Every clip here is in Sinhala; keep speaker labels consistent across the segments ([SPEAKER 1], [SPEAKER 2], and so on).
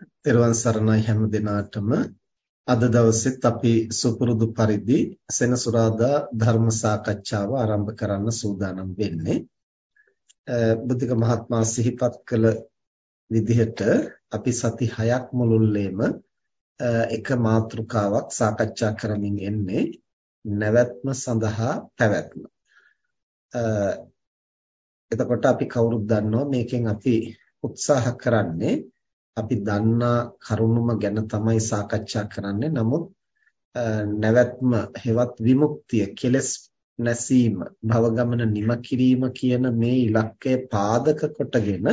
[SPEAKER 1] තෙරුවන් සරණයි හැම දිනාටම අද දවසෙත් අපි සුපුරුදු පරිදි සෙනසුරාදා ධර්ම සාකච්ඡාව ආරම්භ කරන්න සූදානම් වෙන්නේ බුද්ධික මහත්මයා සිහිපත් කළ විදිහට අපි සති 6ක් මුළුල්ලේම එක මාතෘකාවක් සාකච්ඡා කරමින් එන්නේ නැවැත්ම සඳහා පැවැත්ම. එතකොට අපි කවුරුත් දන්නවා මේකෙන් අපි උත්සාහ කරන්නේ අපි දන්නා කරුණුම ගැන තමයි සාකච්ඡා කරන්නේ. නමුත් නැවැත්ම හෙවත් විමුක්තිය කෙලස් නැසීම භවගමන නිම කිරීම කියන මේ ඉලක්කය පාදක කොටගෙන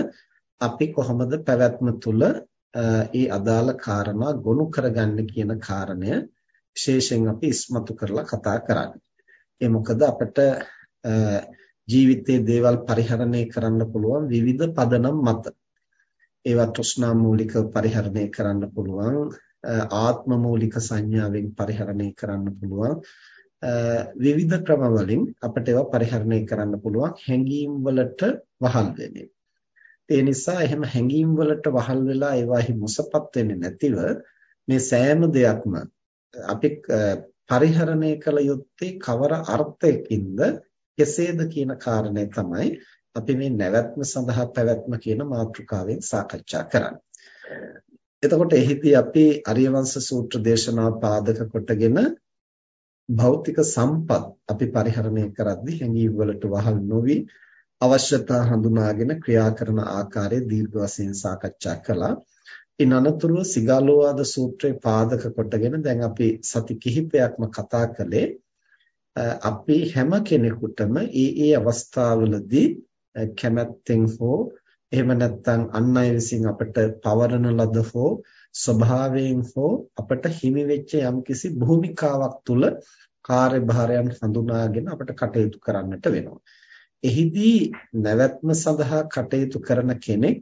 [SPEAKER 1] අපි කොහොමද පැවැත්ම තුල ඒ අදාළ කාරණා ගොනු කරගන්න කියන කාරණය විශේෂයෙන් අපි ඉස්මතු කරලා කතා කරන්නේ. ඒ මොකද අපිට ජීවිතයේ දේවල් පරිහරණය කරන්න පුළුවන් විවිධ පදනම් මත. ඒවා තෘෂ්ණා මූලිකව පරිහරණය කරන්න පුළුවන්. ආත්ම මූලික සංඥාවෙන් පරිහරණය කරන්න පුළුවන්. විවිධ ක්‍රම වලින් අපිට ඒවා පරිහරණය කරන්න පුළුවන්. හැඟීම් වලට වහල් වෙන්නේ. ඒ නිසා එහෙම හැඟීම් වලට වහල් වෙලා ඒවාහි මුසපත් වෙන්නේ නැතිව මේ සෑම දෙයක්ම අපි පරිහරණය කළ යුත්තේ කවර අර්ථයකින්ද කෙසේද කියන කාරණය තමයි අපි මේ නැවැත්ම සඳහා පැවැත්ම කියන මාතෘකාවෙන් සාකච්ඡා කරන්නේ. එතකොට එහිදී අපි අරියවංශ සූත්‍ර දේශනාව පාදක කොටගෙන භෞතික සම්පත් අපි පරිහරණය කරද්දී හැඟීම් වලට වහල් නොවි අවශ්‍යතා හඳුනාගෙන ක්‍රියා කරන ආකාරය දීර්ඝ වශයෙන් සාකච්ඡා කළා. ඉන් අනතුරුව සිගාලෝවාද සූත්‍රයේ පාදක කොටගෙන දැන් අපි සති කිහිපයක්ම කතා කළේ අපි හැම කෙනෙකුටම ඒ ඒ අවස්ථාවලදී කැමැත්තෙන් හෝ එහෙම නැත්නම් අන් අය විසින් අපට පවරන ලද හෝ ස්වභාවයෙන් හෝ අපට හිමි වෙච්ච යම්කිසි භූමිකාවක් තුල කාර්යභාරයන් හඳුනාගෙන අපට කටයුතු කරන්නට වෙනවා. එහිදී නැවැත්ම සඳහා කටයුතු කරන කෙනෙක්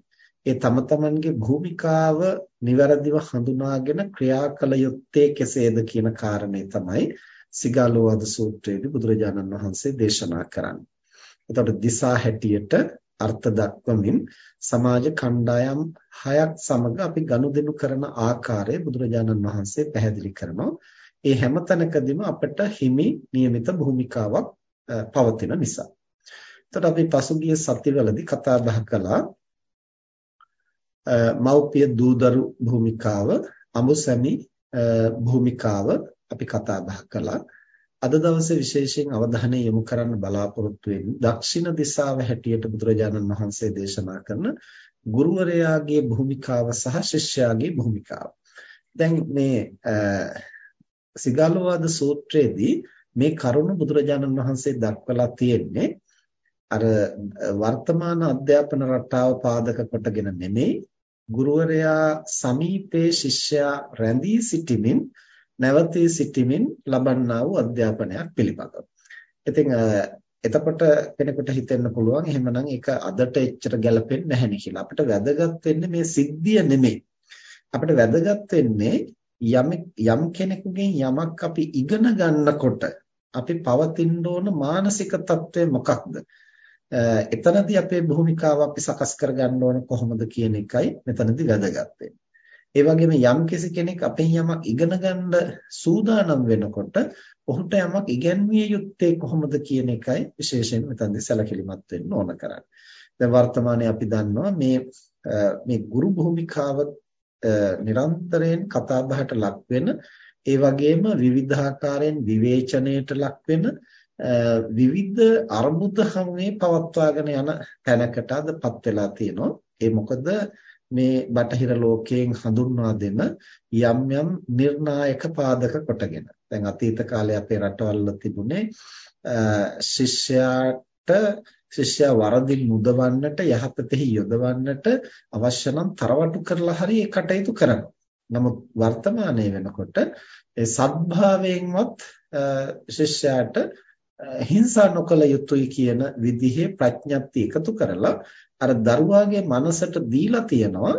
[SPEAKER 1] ඒ තම තමන්ගේ භූමිකාව નિවරදිව හඳුනාගෙන ක්‍රියා කළ යුත්තේ කෙසේද කියන කාරණේ තමයි සිගාලෝවාද සූත්‍රයේදී බුදුරජාණන් වහන්සේ දේශනා කරන්නේ. එතකොට දිසා හැටියට අර්ථ දක්වමින් සමාජ කණ්ඩායම් හයක් සමග අපි ගනුදෙනු කරන ආකාරය බුදුරජාණන් වහන්සේ පැහැදිලි කරනවා. ඒ හැම තැනකදීම අපට හිමි નિયમિત භූමිකාවක් පවතින නිසා. එතකොට අපි පසුගිය සතිවලදී කතා බහ කළා මෞපිය දූදරු භූමිකාව, අමුසැමි භූමිකාව අපි කතා බහ කළා. අද දවසේ විශේෂයෙන් අවධානය යොමු කරන්න බලාපොරොත්තු වෙන්නේ දක්ෂිණ දිශාව හැටියට බුදුරජාණන් වහන්සේ දේශනා කරන ගුරුවරයාගේ භූමිකාව සහ ශිෂ්‍යයාගේ භූමිකාව. දැන් මේ සිගාලෝවාද සූත්‍රයේදී මේ කරුණ බුදුරජාණන් වහන්සේ දක්වලා තියෙන්නේ අර වර්තමාන අධ්‍යාපන රටාව පාදක කොටගෙන නෙමෙයි ගුරුවරයා සමීපේ ශිෂ්‍යයා රැඳී සිටිමින් නැවතී සිටීමෙන් ලබන්නා වූ අධ්‍යාපනයක් පිළිබඳව. ඉතින් එතකොට කෙනෙකුට හිතෙන්න පුළුවන් එහෙමනම් ඒක අදට එච්චර ගැලපෙන්නේ නැහැ නේ කියලා. අපිට වැදගත් වෙන්නේ මේ සිද්ධිය නෙමෙයි. අපිට වැදගත් වෙන්නේ යම් යම් කෙනෙකුගෙන් යමක් අපි ඉගෙන ගන්නකොට අපි පවතින්න ඕන මානසික తත්වය මොකක්ද? එතනදී අපේ භූමිකාව අපි සකස් කරගන්න ඕන කොහොමද කියන එකයි මෙතනදී වැදගත් වෙන්නේ. ඒ වගේම යම් කෙනෙක් අපෙන් යමක් ඉගෙන ගන්න සූදානම් වෙනකොට ඔහුට යමක් ඉගැන්විය යුත්තේ කොහොමද කියන එකයි විශේෂයෙන් මෙතනදී සැලකිලිමත් වෙන්න ඕන කරන්නේ. දැන් වර්තමානයේ අපි දන්නවා මේ මේ ගුරු භූමිකාව නිරන්තරයෙන් කතා බහට ලක් වෙන ඒ වගේම විවිධාකාරයෙන් විවේචනයට ලක් වෙන විවිධ අර්බුද හැමේ පවත්වාගෙන යන තැනකට අදපත් වෙලා තියෙනවා. ඒ මොකද මේ බටහිර ලෝකයෙන් හඳුන්වා දෙන යම් යම් නිර්ණායක පාදක කොටගෙන. දැන් අතීත කාලේ අපේ රටවල තිබුණේ ශිෂ්‍යයාට ශිෂ්‍යයා වරදින් මුදවන්නට යහපතෙහි යොදවන්නට අවශ්‍ය නම් තරවටු කරලා හරි ඒ කටයුතු කරනවා. නමුත් වර්තමානයේ වෙනකොට ඒ සත්භාවයෙන්වත් ශිෂ්‍යයාට හිංසා නොකළ යුතුයි කියන විදිහේ ප්‍රඥප්ති එකතු කරලා අර දරුවාගේ මනසට දීලා තියෙනවා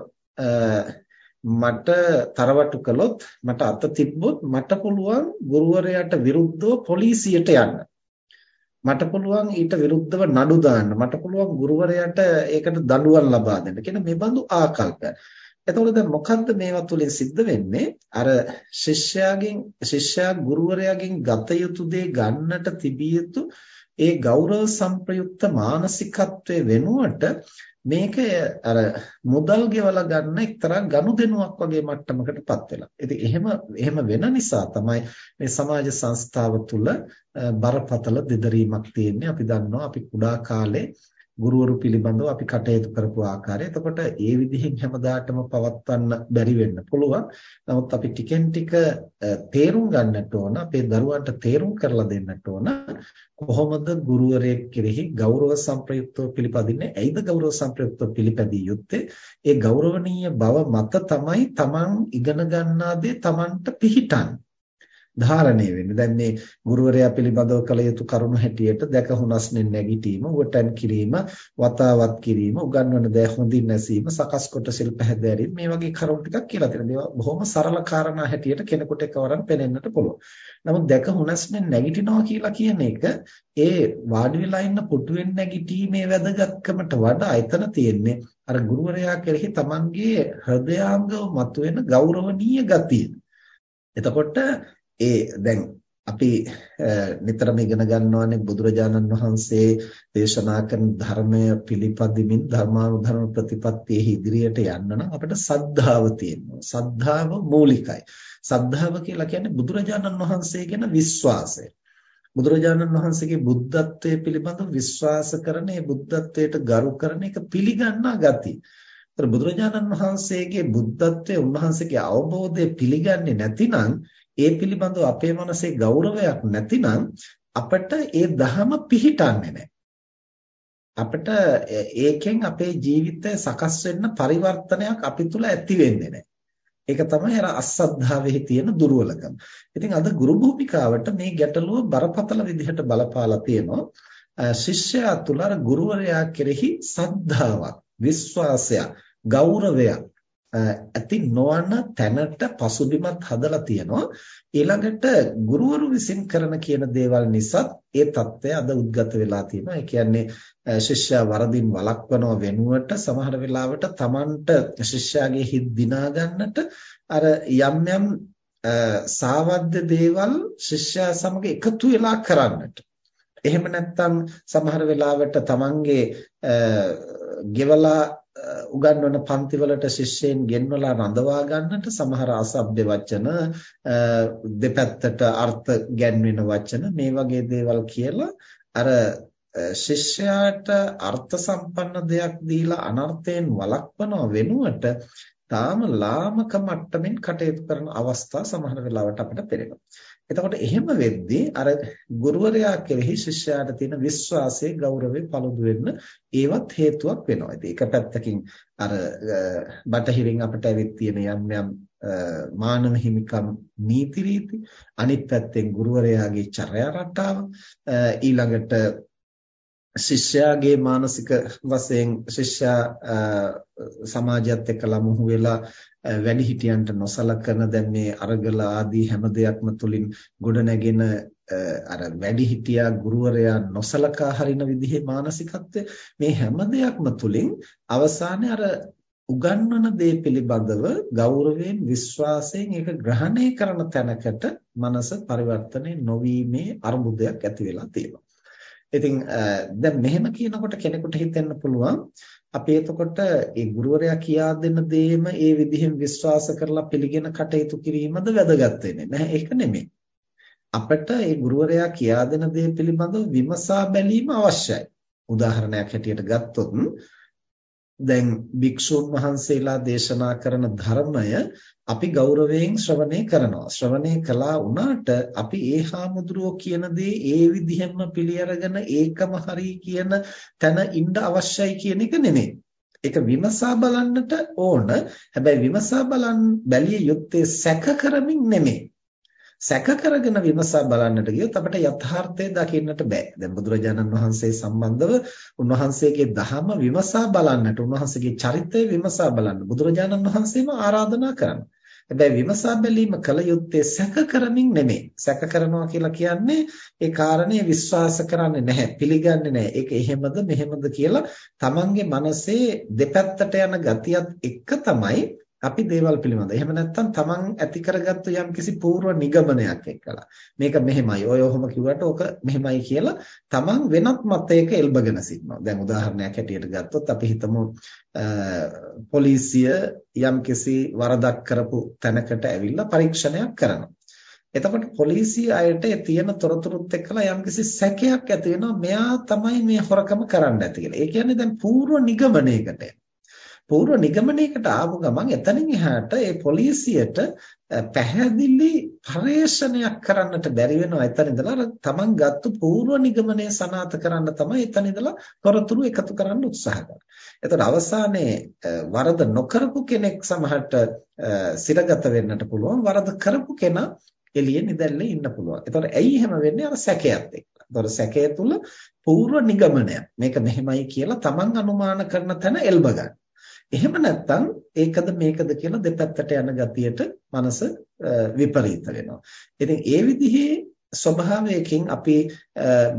[SPEAKER 1] මට තරවටු කළොත් මට අත තිබ්බොත් මට පුළුවන් ගුරුවරයාට විරුද්ධව පොලිසියට යන්න. මට පුළුවන් ඊට විරුද්ධව නඩු දාන්න. මට පුළුවන් ගුරුවරයාට ඒකට දඬුවම් ලබා දෙන්න කියන මේ බඳු ආකල්ප. එතකොට දැන් මොකද්ද මේවා තුලින් සිද්ධ වෙන්නේ? අර ශිෂ්‍යයාගෙන් ශිෂ්‍යයා ගුරුවරයාගෙන් ගත යුතු දේ ගන්නට තිබිය යුතු ඒ ගෞරව සංප්‍රයුක්ත මානසිකත්වයේ වෙනුවට මේක අර මුදල් ගෙවලා ගන්න එක්තරා ගනුදෙනුවක් වගේ මට්ටමකටපත් වෙලා. ඉතින් එහෙම එහෙම වෙන නිසා තමයි මේ සමාජ සංස්ථාව තුළ බරපතල දෙදරීමක් තියෙන්නේ. අපි දන්නවා අපි කුඩා කාලේ ගුරුවරු පිළිබඳව අපි කටයුතු කරපු ආකාරය. එතකොට ඒ විදිහෙන් හැමදාටම පවත්වන්න බැරි වෙන්න පුළුවන්. නමුත් අපි ටිකෙන් ටික තේරුම් ගන්නට ඕන, අපේ දරුවන්ට තේරුම් කරලා දෙන්නට ඕන කොහොමද ගුරුවරයෙක් කෙරෙහි ගෞරව සම්ප්‍රයුක්තව පිළිපදින්නේ? ඇයිද ගෞරව සම්ප්‍රයුක්තව පිළිපැදිය යුත්තේ? ඒ ගෞරවනීය බව මත තමයි Taman ඉගෙන ගන්නා දේ Tamanට පිහිටන්නේ. ධාරණය වෙන්නේ. දැන් මේ ගුරුවරයා පිළිබඳව කළ යුතු කරුණු හැටියට දැක හුනස්නෙන් නැගිටීම, උවටන් කිරීම, වතාවත් කිරීම, උගන්වන දෑ හොඳින් නැසීම, සකස් කොට සිල් පැහැදෑරීම මේ වගේ කරුණු ටිකක් කියලා තියෙනවා. මේවා බොහොම සරල කාරණා හැටියට කෙනෙකුට එකවරම පෙනෙන්නට පුළුවන්. නමුත් දැක හුනස්නෙන් නැගිටිනවා කියලා කියන එක ඒ වාඩි වෙලා ඉන්න පුටුවෙන් නැගිටීමේ වැදගත්කමට වඩා එතන තියෙන්නේ අර ගුරුවරයා කෙරෙහි තමන්ගේ හෘදයාංගව මතුවෙන ගෞරවනීය ගතිය. එතකොට ඒ දැන් අපි නිතරම ඉගෙන ගන්නවානේ බුදුරජාණන් වහන්සේ දේශනා කරන ධර්මය පිළිපදිමින් ධර්මානුධර්ම ප්‍රතිපත්තියේ ඉදිරියට යන්න නම් අපිට සද්ධාව තියෙනවා. සද්ධාව මූලිකයි. සද්ධාව කියලා කියන්නේ බුදුරජාණන් වහන්සේ ගැන විශ්වාසය. බුදුරජාණන් වහන්සේගේ බුද්ධත්වයේ පිළිබඳව විශ්වාස කරන ඒ බුද්ධත්වයට ගරු කරන එක පිළිගන්නා ගතිය. ඒතර බුදුරජාණන් වහන්සේගේ බුද්ධත්වයේ උන්වහන්සේගේ අවබෝධය පිළිගන්නේ නැතිනම් ඒ පිළිබඳව අපේ මනසේ ගෞරවයක් නැතිනම් අපිට ඒ ධහම පිහිටන්නේ නැහැ. අපිට ඒකෙන් අපේ ජීවිතය සකස් වෙන්න පරිවර්තනයක් අපි තුල ඇති වෙන්නේ නැහැ. ඒක තමයි අර අසද්ධාවෙහි තියෙන දුර්වලකම. ඉතින් අද ගුරු භූමිකාවට මේ ගැටලුව බරපතල විදිහට බලපාලා තියෙනවා. ශිෂ්‍යයා තුල අර ගුරුවරයා කෙරෙහි සද්ධාාවක්, විශ්වාසයක්, ගෞරවයක් ඇති නොවන තැනට පසුබිමත් හදලා තියෙනවා. ඊළඟට ගුරුවරු විසින් කරන කියන දේවල් නිසා ඒ தත්ත්වය අද උද්ගත වෙලා තියෙනවා. ඒ කියන්නේ ශිෂ්‍යයා වරදින් වළක්වනව වෙනුවට සමහර වෙලාවට Tamanට ශිෂ්‍යයාගේ හිත් දිනා ගන්නට අර යම් යම් සාවද්ද දේවල් ශිෂ්‍යයා සමග එකතු වෙලා කරන්නට. එහෙම නැත්නම් සමහර වෙලාවට Tamanගේ ගෙවලා උගන්වන පන්තිවලට ශිෂ්‍යයන් ගෙන්වලා රඳවා ගන්නට සමහර අසභ්‍ය වචන දෙපැත්තට අර්ථ ගැන්වෙන වචන මේ වගේ දේවල් කියලා අර ශිෂ්‍යයාට අර්ථ සම්පන්න දෙයක් දීලා අනර්ථයෙන් වළක්වනව වෙනුවට තාම ලාමක මට්ටමින් කටයුතු කරන අවස්ථා සමහර වෙලාවට අපිට පේනවා. එතකොට එහෙම වෙද්දී අර ගුරුවරයා කෙරෙහි ශිෂ්‍යයාට තියෙන විශ්වාසයේ ගෞරවය paludu වෙන්න ඒවත් හේතුවක් වෙනවා. ඉතින් එක පැත්තකින් අර බටහිරින් අපිට ඇවිත් තියෙන යම් යම් මානව හිමිකම් නීති රීති අනිත් පැත්තෙන් ගුරුවරයාගේ චර්යා රටාව ඊළඟට ශිෂ්‍යයාගේ මානසික වශයෙන් ශිෂ්‍යයා සමාජයත් එක්ක ලමුහු වෙලා වැඩිහිටියන්ට නොසලකන දැන් මේ අරගල ආදී හැම දෙයක්ම තුලින් ගොඩනැගෙන අර වැඩිහිටියා ගුරුවරයා නොසලකා හරින විදිහේ මානසිකත්වය මේ හැම දෙයක්ම තුලින් අවසානයේ අර උගන්වන දේ පිළිබඳව ගෞරවයෙන් විශ්වාසයෙන් ඒක ග්‍රහණය කරන තැනකට මනස පරිවර්තනය නොවීමේ අරුබුදයක් ඇති වෙලා තියෙනවා. ඉතින් දැන් මෙහෙම කියනකොට කෙනෙකුට හිතෙන්න පුළුවන් අපි එතකොට ඒ ගුරුවරයා කියා දෙන දේම ඒ විදිහෙන් විශ්වාස කරලා පිළිගෙන කටයුතු කිරීමද වැදගත් වෙන්නේ නැහැ. ඒක නෙමෙයි. අපිට ඒ ගුරුවරයා කියා දෙන දේ පිළිබඳව විමසා බැලීම අවශ්‍යයි. උදාහරණයක් හැටියට ගත්තොත් දැන් භික්ෂුන් වහන්සේලා දේශනා කරන ධර්මය අපි ගෞරවයෙන් ශ්‍රවණය කරනවා. ශ්‍රවණය කළා වුණාට අපි ඒ හාමුදුරුවෝ කියන දේ ඒ විදිහෙන්ම පිළි අරගෙන ඒකම හරි කියන තැන ඉන්න අවශ්‍යයි කියන එක නෙමෙයි. ඒක විමසා බලන්නට ඕන. හැබැයි විමසා බලන් බැලිය යුත්තේ සැක කරමින් නෙමෙයි. සැක කරගෙන විමසා බලන්නට ගියොත් අපිට යථාර්ථය දකින්නට බෑ. දැන් බුදුරජාණන් වහන්සේ සම්බන්ධව උන්වහන්සේගේ දහම විමසා බලන්නට, උන්වහන්සේගේ චරිතය විමසා බලන්න බුදුරජාණන් වහන්සේම ආරාධනා කරනවා. හැබැයි විමසා බැලීම කල යුත්තේ සැක කරමින් නෙමෙයි. සැක කරනවා කියලා කියන්නේ ඒ කාරණේ විශ්වාස කරන්නේ නැහැ, පිළිගන්නේ නැහැ. ඒක එහෙමද මෙහෙමද කියලා තමන්ගේ මනසේ දෙපැත්තට යන ගතියත් එක්ක තමයි අපි දේවල් පිළිබඳ. එහෙම නැත්නම් තමන් ඇති කරගත්තු යම්කිසි පූර්ව නිගමනයක් එක්කලා. මේක මෙහෙමයි. ඔය ඔහොම කිව්වට ඕක මෙහෙමයි කියලා තමන් වෙනත් මතයක එල්බගෙන සිටිනවා. දැන් උදාහරණයක් හැටියට ගත්තොත් අපි හිතමු පොලිසිය යම්කිසි වරදක් කරපු තැනකට ඇවිල්ලා පරීක්ෂණයක් කරනවා. එතකොට පොලිසිය අයට තියෙන තොරතුරුත් එක්කලා යම්කිසි සැකයක් ඇති වෙනවා මෙයා තමයි මේ හොරකම කරන්න ඇති කියලා. ඒ කියන්නේ දැන් පූර්ව නිගමනයකට පූර්ව නිගමනයකට ආපු ගමන් එතනින් එහාට ඒ පොලිසියට පැහැදිලි පරේක්ෂණයක් කරන්නට බැරි වෙනවා එතන ඉඳලා තමන් ගත්තු පූර්ව නිගමනය සනාථ කරන්න තමයි එතන ඉඳලා තොරතුරු එකතු කරන්න උත්සාහ කරන්නේ. එතකොට අවසානයේ වරද නොකරපු කෙනෙක් සමහරට සිරගත වෙන්නට පුළුවන් වරද කරපු කෙනා එළියේ නිදැල්ලේ ඉන්න පුළුවන්. එතකොට ඇයි එහෙම වෙන්නේ? අර සැකයත් එක්ක. එතකොට සැකය තුල පූර්ව නිගමනයක්. මේක මෙහෙමයි කියලා තමන් අනුමාන කරන තැන එල්බ ගන්න. එහෙම නැත්නම් ඒකද මේකද කියලා දෙපැත්තට යන ගතියට මනස විපරීත වෙනවා. ඉතින් ඒ විදිහේ ස්වභාවයකින් අපි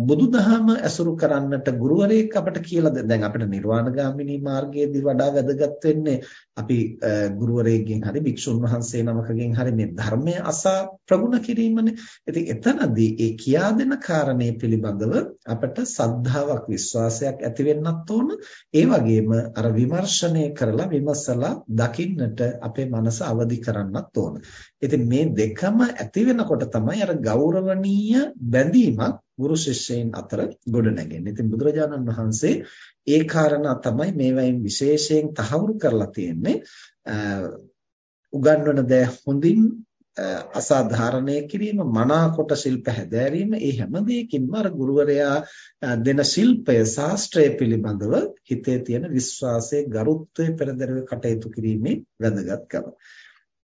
[SPEAKER 1] බුදුදහම ඇසුරු කරන්නට ගුරුවරයෙක් අපට කියලා දැන් අපිට නිර්වාණගාමිනී මාර්ගයේදී වඩා වැදගත් වෙන්නේ අපි ගුරුවරයෙක්ගෙන් හරි භික්ෂුන් වහන්සේ නමකගෙන් හරි මේ ධර්මය අසා ප්‍රගුණ කිරීමනේ. ඉතින් එතනදී ඒ කියා දෙන කාරණේ පිළිබඳව අපට සද්ධාාවක් විශ්වාසයක් ඇති වෙන්නත් ඕන. ඒ වගේම අර විමර්ශනය කරලා විමසලා දකින්නට අපේ මනස අවදි කරන්නත් ඕන. ඉතින් මේ දෙකම ඇති වෙනකොට තමයි අර ගෞරවනීය බැඳීමක් ගුරු ශිෂ්‍යයන් අතර ගොඩ නැගෙන්නේ. ඉතින් බුදුරජාණන් වහන්සේ ඒ කාරණා තමයි මේවයින් විශේෂයෙන් තහවුරු කරලා තියෙන්නේ. උගන්වන දේ හොඳින් අසාධාරණය කිරීම මනාකොට ශිල්ප හැදෑරීම ඒ හැම දෙයකින්ම අර ගුරුවරයා දෙන ශිල්පය ශාස්ත්‍රය පිළිබඳව හිතේ තියෙන විශ්වාසයේ ගරුත්වය පෙරදරව කටයුතු කිරීමේ වැදගත්කම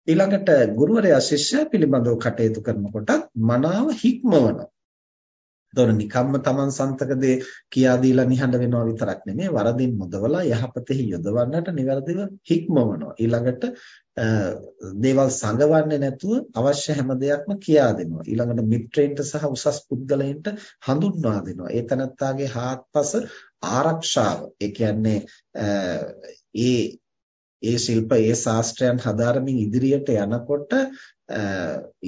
[SPEAKER 1] ඊළඟට ගුරුවරයා ශිෂ්‍යයා පිළිබඳව කටයුතු කරනකොට මනාව හික්මවනවා එතකොට නිකම්ම Taman සන්තකදී කියා දීලා නිහඬ වෙනවා විතරක් නෙමෙයි වරදින් මුදවලා යහපතෙහි යොදවන්නට નિවරදිව හික්මවනවා. ඊළඟට දේවල් සංගවන්නේ නැතුව අවශ්‍ය හැම දෙයක්ම කියා දෙනවා. ඊළඟට මිත්‍රයින්ට සහ උසස් පුද්ගලයින්ට හඳුන්වා දෙනවා. ඒ තනත්තාගේ හාත්පස ආරක්ෂාව. ඒ කියන්නේ ඒ ඒ ශිල්ප ඒ ශාස්ත්‍රයන් හදාරමින් ඉදිරියට යනකොට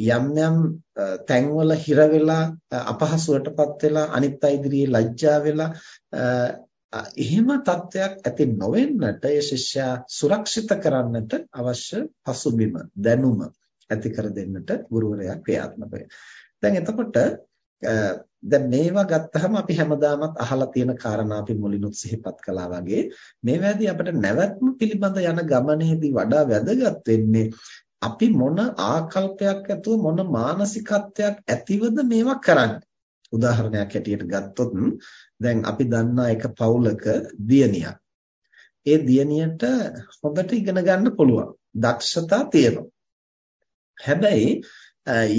[SPEAKER 1] යම් යම් තැන්වල හිර වෙලා අපහසුවටපත් වෙලා අනිත් අය ඉදිරියේ ලැජ්ජා වෙලා එහෙම තත්වයක් ඇති නොවෙන්නට ඒ ශිෂ්‍යයා සුරක්ෂිත කරන්නට අවශ්‍ය පසුබිම දැනුම ඇති කර දෙන්නට ගුරුවරයා ක්‍රියාත්මක දැන් එතකොට දැන් මේවා ගත්තහම අපි හැමදාමත් අහලා තියෙන කාරණා අපි මුලිනුත් සිහිපත් කළා වගේ මේවැදී අපිට නැවැත්ම පිළිබඳ යන ගමනේදී වඩා වැදගත් වෙන්නේ අපි මොන ආකල්පයක් ඇතුව මොන මානසිකත්වයක් ඇතිවද මේවා කරන්නේ. උදාහරණයක් හැටියට ගත්තොත් දැන් අපි දන්නා එක පවුලක දියණියක්. ඒ දියණියට හොඳට ඉගෙන ගන්න පුළුවන්. දක්ෂතා තියෙනවා. හැබැයි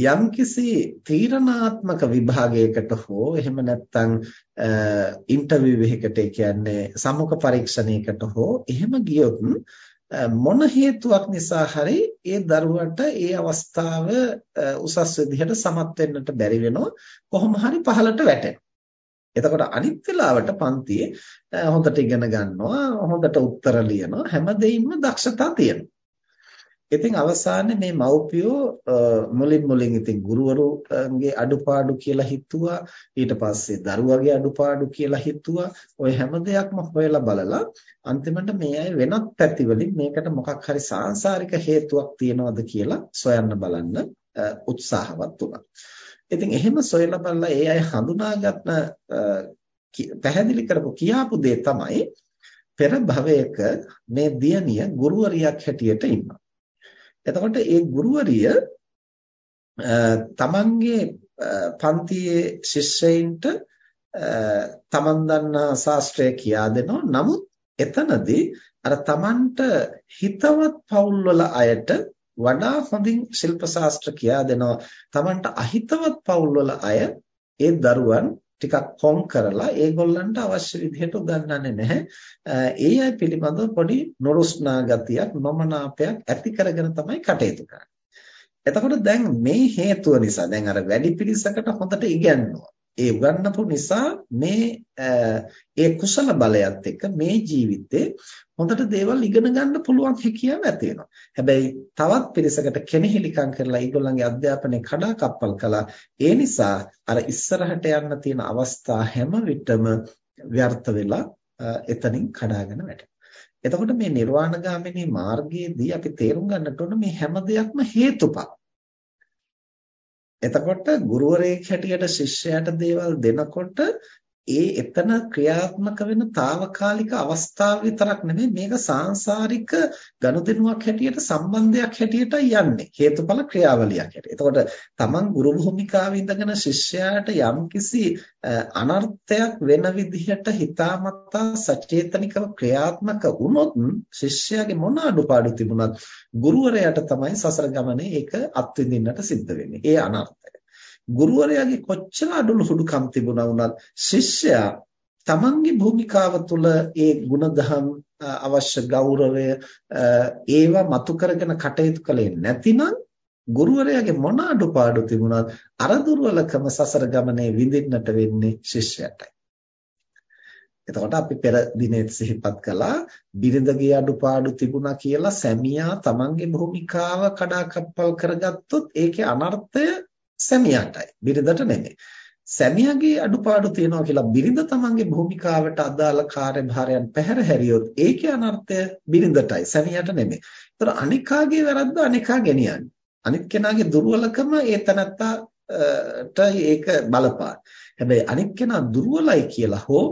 [SPEAKER 1] යම්කිසි තීරණාත්මක විභාගයකට හෝ එහෙම නැත්නම් ඉන්ටර්විව් එකකට කියන්නේ සමුක පරීක්ෂණයකට හෝ එහෙම ගියොත් මොන හේතුවක් නිසා හරි ඒ දරුවට ඒ අවස්ථාව උසස් විදිහට සමත් වෙන්නට බැරි වෙනවා කොහොම හරි පහලට වැටෙනවා. එතකොට අනිත් වෙලාවට පන්තියේ හොඳට ඉගෙන ගන්නවා හොඳට උත්තර ලියනවා හැම දෙයින්ම දක්ෂතා තියෙනවා. ඉතින් අවසානයේ මේ මව්පියෝ මුලින් මුලින් ඉතින් ගුරුවරුන්ගේ අඩුපාඩු කියලා හිතුවා ඊට පස්සේ දරුවගේ අඩුපාඩු කියලා හිතුවා ওই හැම දෙයක්ම හොයලා බලලා අන්තිමට මේ අය වෙනත් පැතිවලින් මේකට මොකක් හරි සාංශාරික හේතුවක් තියනවද කියලා සොයන්න බලන්න උත්සාහවත් වුණා. ඉතින් එහෙම සොයලා බලලා ඒ අය හඳුනාගත්ත පැහැදිලි කරපු කියාපු දේ තමයි පෙර භවයක මේ දියණිය ගුරුවරියක් හැටියට ඉන්නවා. එතකොට ඒ ගුරුවරිය තමන්ගේ පන්තියේ ශිෂ්‍යයින්ට තමන් දන්නා ශාස්ත්‍රය කියා දෙනවා. නමුත් එතනදී අර තමන්ට හිතවත් පවුල්වල අයට වඩා හොඳින් ශිල්ප ශාස්ත්‍ර කියා දෙනවා. තමන්ට අහිතවත් පවුල්වල අය ඒ දරුවන් ටිකක් කොම් කරලා ඒගොල්ලන්ට අවශ්‍ය විදිහට උගන්වන්නේ නැහැ. ඒ අය පිළිබඳව පොඩි නොරුස්නා ගතියක්, නොමනාපයක් ඇති කරගෙන තමයි කටයුතු කරන්නේ. එතකොට දැන් මේ හේතුව නිසා දැන් අර වැඩි පිරිසකට හොඳට ඉගැන්නුවා. ඒ උගන්වපු නිසා මේ ඒ කුසල බලයත් එක්ක මේ ජීවිතේ හොඳට දේවල් ඉගෙන ගන්න පුළුවන් හැකියාව ඇති වෙනවා. හැබැයි තවත් පිරිසකට කෙනෙහිලිකම් කරලා ඒගොල්ලන්ගේ අධ්‍යාපනය කඩාකප්පල් කළා. ඒ නිසා අර ඉස්සරහට යන්න තියෙන අවස්ථා හැම විටම ව්‍යර්ථ වෙලා එතනින් කඩාගෙන වැටෙනවා. එතකොට මේ නිර්වාණගාමිනී මාර්ගයේදී අපි තේරුම් ගන්නට ඕන මේ හැම දෙයක්ම හේතුඵල. එතකොට ගුරුවරයෙක් හැටියට ශිෂ්‍යයාට දේවල් දෙනකොට ඒ එතන ක්‍රියාත්මක වෙන తాවකාලික අවස්ථාව විතරක් නෙමෙයි මේක සාංශාරික ගනුදෙනුවක් හැටියට සම්බන්ධයක් හැටියට යන්නේ හේතුඵල ක්‍රියාවලියක් හැටියට. එතකොට තමන් ගුරු භූමිකාවේ ඉඳගෙන ශිෂ්‍යයාට යම්කිසි අනර්ථයක් වෙන විදිහට හිතාමතා සචේතනිකව ක්‍රියාත්මක වුණොත් ශිෂ්‍යයාගේ මොන අඩුපාඩු තිබුණත් ගුරුවරයාට තමයි සසර ගමනේ ඒක අත්විඳින්නට සිද්ධ වෙන්නේ. ඒ අනර්ථය. ගුරුවරයාගේ කොච්චර අඩුලුහුඩුකම් තිබුණා වුණත් ශිෂ්‍යයා තමන්ගේ භූමිකාව තුළ ඒ ಗುಣධම් අවශ්‍ය ගෞරවය ඒවා මතු කරගෙන කටයුතු කළේ නැතිනම් ගුරුවරයාගේ මොන අඩුපාඩු තිබුණත් අර දුර්වලකම සසර ගමනේ විඳින්නට වෙන්නේ ශිෂ්‍යයටයි. එතකොට අපි පෙර දිනෙත් සිහිපත් කළා බිරිඳගේ අඩුපාඩු තිබුණා කියලා සැමියා තමන්ගේ භූමිකාව කඩාකප්පල් කරගත්තොත් ඒකේ අනර්ථය සැමියාටයි බිරිඳට නෙමෙයි. සැමියාගේ අඩුපාඩු තියෙනවා කියලා බිරිඳ තමන්ගේ භූමිකාවට අදාළ කාර්යභාරයන් පැහැර හැරියොත් ඒකේ අනර්ථය බිරිඳටයි සැමියාට නෙමෙයි. ඒතර අනිකාගේ වැරද්ද අනිකා ගෙනියන්නේ. අනිත් කෙනාගේ දුර්වලකම ඒ තනත්තාට ඒක බලපාන. හැබැයි අනිත් කෙනා දුර්වලයි කියලා හෝ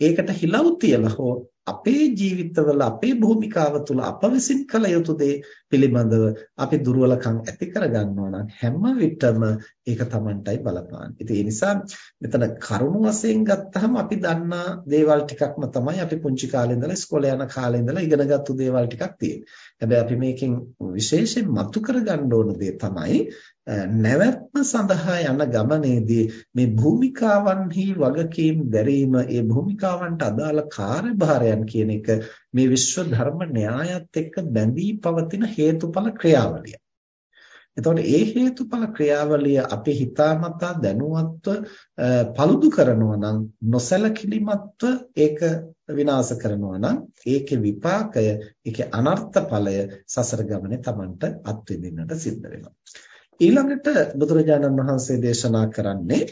[SPEAKER 1] ඒකට හිලව් තියලා හෝ අපේ ජීවිතවල අපේ භූමිකාව තුළ අප විසින් කළ යුතු දේ පිළිබඳව අපි දුර්වලකම් ඇති කරගන්නවා නම් හැම විටම ඒක Tamanටයි බලපාන්නේ. ඉතින් ඒ නිසා මෙතන කරුණු වශයෙන් ගත්තහම අපි දන්නා දේවල් ටිකක්ම තමයි අපි පුංචි කාලේ ඉඳලා ඉස්කෝලේ යන කාලේ ඉඳලා ඉගෙනගත්තු දේවල් ටිකක් තියෙන්නේ. හැබැයි අපි මේකෙන් විශේෂයෙන් මතු කරගන්න ඕන දේ තමයි නැවැත්ම සඳහා යන ගමනේදී මේ භූමිකාවන්හි වගකීම් දැරීම ඒ භූමිකාවන්ට අදාළ කාර්යභාරයන් කියන එක මේ විශ්ව ධර්ම න්‍යායත් එක්ක බැඳී පවතින හේතුඵල ක්‍රියාවලිය. එතකොට ඒ හේතුඵල ක්‍රියාවලිය අපි හිතාමතා දැනුවත්ව paludu කරනවා නම් නොසලකිලිමත්ව ඒක විනාශ කරනවා නම් ඒකේ විපාකය ඒකේ අනර්ථ ඵලය සසර ගමනේ Tamanට අත්විඳින්නට සිද්ධ වෙනවා. ඊළඟට බුදුරජාණන් වහන්සේ දේශනා කරන්නේ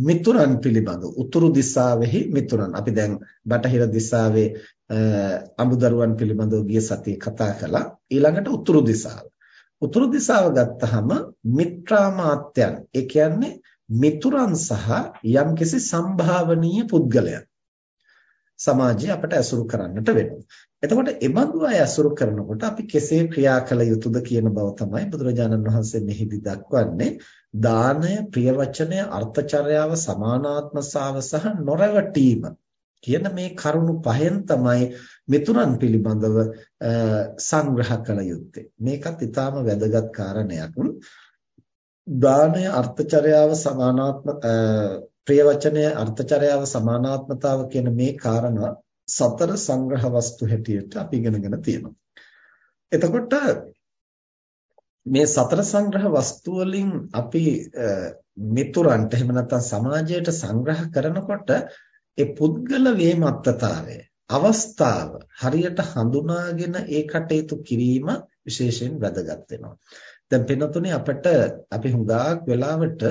[SPEAKER 1] මිතුරන් පිළිබඳ උතුරු දිශාවෙහි මිතුරන්. අපි දැන් බටහිර දිශාවේ අමුදරුවන් පිළිබඳව ගිය සතියේ කතා කළා. ඊළඟට උතුරු දිශාව උතුරු දිශාව ගත්තහම මිත්‍රාමාත්‍යයන් ඒ කියන්නේ මිතුරන් සහ යම්කිසි සම්භාවනීය පුද්ගලයන්. සමාජය අපට ඇසුරු කරන්නට වෙනවා. එතකොට එබඳු අය ඇසුරු කරනකොට අපි කෙසේ ක්‍රියා කළ යුතුද කියන බව තමයි බුදුරජාණන් වහන්සේ මෙහිදී දක්වන්නේ. දානය, ප්‍රිය වචනය, අර්ථචර්යාව, සමානාත්ම සාව සහ නොරවටීම කියන මේ කරුණු පහෙන් තමයි මිතුරන් පිළිබඳව සංග්‍රහ කළ යුත්තේ. මේකත් ඊටාම වැදගත් කාරණයක්. දානය, අර්ථචර්යාව, සමානාත්ම ප්‍රිය වචනය අර්ථචරයාව සමානාත්මතාව කියන මේ කාරණා සතර සංග්‍රහ වස්තු හැටියට අපි ඉගෙනගෙන තියෙනවා. එතකොට මේ සතර සංග්‍රහ වස්තු වලින් අපි මිතුරන්ට එහෙම නැත්නම් සමාජයට සංග්‍රහ කරනකොට ඒ පුද්ගල වේමත්තතාවය අවස්ථාව හරියට හඳුනාගෙන ඒ කටයුතු කිරීම විශේෂයෙන් වැදගත් වෙනවා. දැන් පෙනතුනේ අපිට අපි හුඟක් වෙලාවට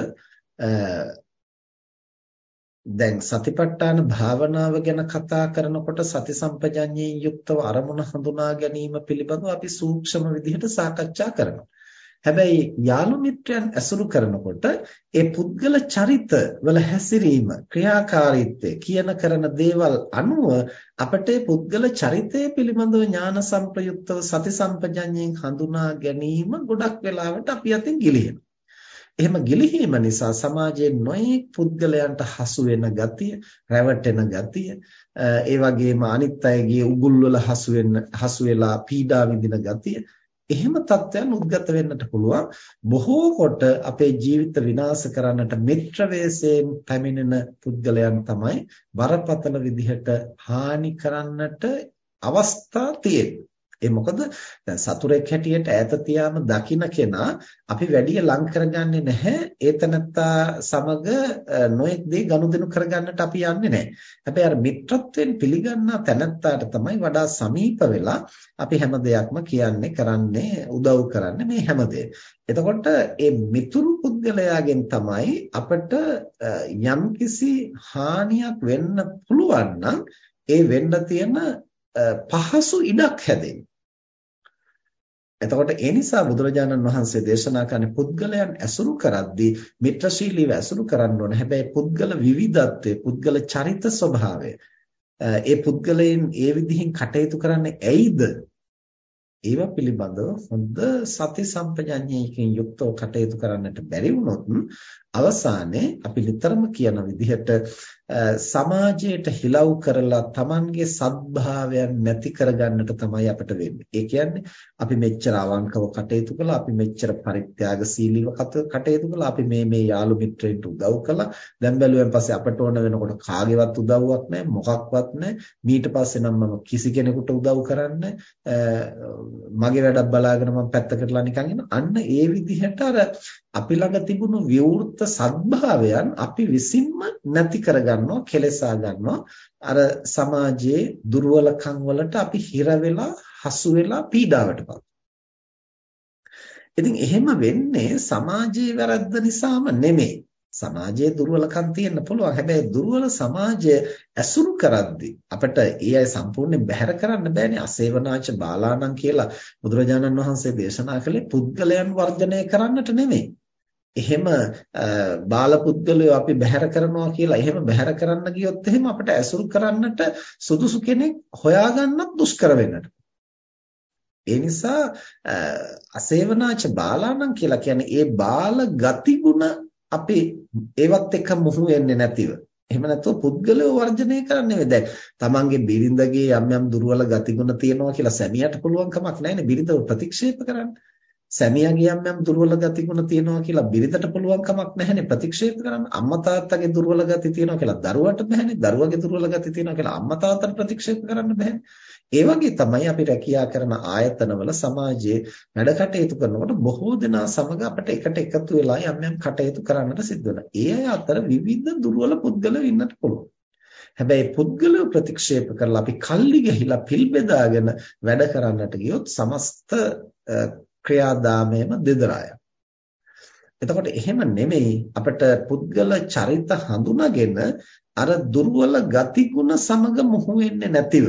[SPEAKER 1] දැන් සතිපට්ඨාන භාවනාව ගැන කතා කරනකොට සති සම්පජඤ්ඤයෙන් යුක්තව අරමුණ හඳුනා ගැනීම පිළිබඳව අපි සූක්ෂම විදිහට සාකච්ඡා කරනවා. හැබැයි යාළු මිත්‍රයන් ඇසුරු කරනකොට ඒ පුද්ගල චරිත වල හැසිරීම ක්‍රියාකාරීත්වය කියන කරන දේවල් අනුව අපට පුද්ගල චරිතය පිළිබඳව ඥාන සංප්‍රයුක්තව සති සම්පජඤ්ඤයෙන් හඳුනා ගැනීම ගොඩක් වෙලාවට අපි අතින් ගිලිහෙනවා. එහෙම ගිලිහීම නිසා සමාජයේ නොයෙක් පුද්ගලයන්ට හසු වෙන ගතිය, රැවටෙන ගතිය, ඒ වගේම අනිත් අයගේ උගුල් වල හසු වෙන්න හසු වෙලා පීඩා විඳින ගතිය. එහෙම තත්ත්වයන් උද්ගත වෙන්නට පුළුවන්. බොහෝ කොට අපේ ජීවිත විනාශ කරන්නට මිත්‍ර වේසයෙන් පැමිණෙන පුද්ගලයන් තමයි බරපතල විදිහට හානි කරන්නට අවස්ථා තියෙන්නේ. ඒ මොකද දැන් සතුරෙක් හැටියට ඈත තියාම දකින්න කෙනා අපි වැඩි ලං කරගන්නේ නැහැ ඒතනත්තා සමග නොඑක් දේ ගනුදෙනු කරගන්නට අපි යන්නේ නැහැ. හැබැයි අර මිත්‍රත්වයෙන් පිළිගන්නා තැනත්තාට තමයි වඩා සමීප වෙලා අපි හැම දෙයක්ම කියන්නේ කරන්නේ උදව් කරන්නේ මේ හැම එතකොට මේ මිතුරු පුද්ගලයාගෙන් තමයි අපිට යම්කිසි හානියක් වෙන්න පුළුවන් නම් ඒ වෙන්න තියෙන පහසු ඉඩක් හැදෙන්නේ. එතකොට ඒ නිසා බුදුරජාණන් වහන්සේ දේශනා කරන්නේ පුද්ගලයන් ඇසුරු කරද්දී මිත්‍රශීලීව ඇසුරු කරන්න ඕන. හැබැයි පුද්ගල විවිධත්වය, පුද්ගල චරිත ස්වභාවය, ඒ පුද්ගලයන් ඒ විදිහින් කටයුතු කරන්නේ ඇයිද? ඒවා පිළිබඳව හොඳ සති සම්පජඤ්ඤයකින් යුක්තව කටයුතු කරන්නට බැරි වුණොත් අවසානයේ අපි නිතරම කියන විදිහට සමාජයට හිලව් කරලා Tamanගේ සත්භාවයන් නැති කරගන්නට තමයි අපිට වෙන්නේ. ඒ කියන්නේ අපි මෙච්චර අවංකව කටයුතු කළා, අපි මෙච්චර පරිත්‍යාගශීලීව කටයුතු කළා, අපි මේ මේ යාළු මිත්‍රයින්ට උදව් කළා. දැන් බැලුවෙන් පස්සේ අපට ඕන වෙනකොට කාගේවත් උදව්වක් නැහැ, මොකක්වත් නැහැ. ඊට පස්සේ නම් මම කිසි කෙනෙකුට උදව් කරන්නේ මගේ වැඩක් බලාගෙන මම පැත්තකටලා නිකන් ඉන්න. අන්න ඒ විදිහට අර අපි ළඟ තිබුණු විවෘත සත්භාවයන් අපි විසින්ම නැති කරගන්නවා කෙලසා ගන්නවා අර සමාජයේ දුර්වලකම් වලට අපි හිර වෙලා හසු වෙලා පීඩාවටපත් ඉතින් එහෙම වෙන්නේ සමාජයේ වැරද්ද නිසාම නෙමෙයි සමාජයේ දුර්වලකම් තියෙන්න පුළුවන්. හැබැයි දුර්වල සමාජය ඇසුරු කරද්දී අපිට ඒ අය සම්පූර්ණයෙන් බැහැර කරන්න බෑනේ. අසේවනාච බාලාණන් කියලා බුදුරජාණන් වහන්සේ දේශනා කළේ පුද්ගලයන් වර්ධනය කරන්නට නෙමෙයි. එහෙම බාල පුද්ගලයෝ අපි බැහැර කරනවා කියලා එහෙම බැහැර කරන්න ගියොත් එහෙම අපිට ඇසුරු කරන්නට සුදුසු කෙනෙක් හොයාගන්නත් දුෂ්කර වෙන්නට. ඒ නිසා අසේවනාච බාලාණන් කියලා කියන්නේ ඒ බාල ගතිගුණ අපි ඒවත් එක්ක මුහු වෙන්නේ නැතිව එහෙම නැත්නම් පුද්ගලව වර්ජනය කරන්නේ නෙවෙයි. දැන් තමන්ගේ බිරිඳගේ යම් යම් දුර්වල ගතිගුණ තියෙනවා කියලා සැමියාට පුළුවන් කමක් නැහැ නේ බිරිඳව ප්‍රතික්ෂේප කරන්න. සැමියාගේ යම් යම් දුර්වල ගතිගුණ තියෙනවා කියලා බිරිඳට පුළුවන් කමක් නැහැනේ ප්‍රතික්ෂේප කරන්න. අම්මා තාත්තගේ දුර්වල ගති තියෙනවා කියලා දරුවට බෑනේ. දරුවගේ දුර්වල ගති තියෙනවා කියලා අම්මා තාත්තට ප්‍රතික්ෂේප කරන්න බෑනේ. ඒ වගේ තමයි අපි රැකියා කරන ආයතනවල සමාජයේ වැඩ කටයුතු කරනකොට බොහෝ දෙනා සමග අපිට එකට එකතු වෙලා යම් යම් කටයුතු කරන්නට සිද්ධ වෙනවා. ඒ අතර විවිධ දුර්වල පුද්ගලයෝ ඉන්නත් පුළුවන්. හැබැයි පුද්ගලව ප්‍රතික්ෂේප කරලා අපි කල්ලි ගහිලා පිල් බෙදාගෙන වැඩ කරන්නට ගියොත් සමස්ත ක්‍රියාදාමයම දෙදරාය. එතකොට එහෙම නෙමෙයි අපිට පුද්ගල චරිත හඳුනාගෙන අර දුර්වල ගතිගුණ සමග මුහු වෙන්නේ නැතිව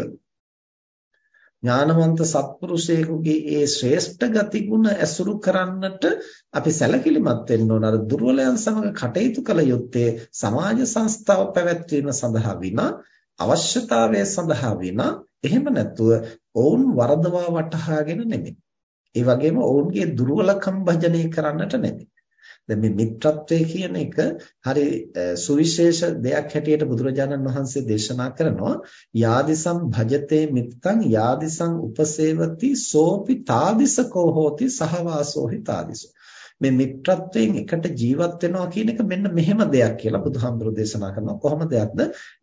[SPEAKER 1] ඥානවන්ත සත්පුරුෂයෙකුගේ ඒ ශ්‍රේෂ්ඨ ගතිගුණ ඇසුරු කරන්නට අපි සැලකිලිමත් වෙන්න ඕන. අර දුර්වලයන් සමග කටයුතු කළ යුත්තේ සමාජ සංස්ථාව පැවැත්වීම සඳහා විනා අවශ්‍යතාවය සඳහා විනා එහෙම නැතුව ඔවුන් වරදවා වටහාගෙන නෙමෙයි. ඒ වගේම ඔවුන්ගේ දුර්වලකම් භජනය කරන්නට නෙමෙයි. දැන් මේ මිත්‍රත්වය කියන එක හරි සුවිශේෂ දෙයක් හැටියට බුදුරජාණන් වහන්සේ දේශනා කරනවා යාදිසම් භජතේ මිත්තං යාදිසං උපසේවති සෝපි තාදිසකෝ හෝති සහවාසෝහි තාදිසෝ මේ මිත්‍රත්වයෙන් එකට ජීවත් වෙනවා කියන එක මෙන්න මෙහෙම දෙයක් කියලා බුදුහාමුදුරු දේශනා කරනවා. කොහොමද යක්ද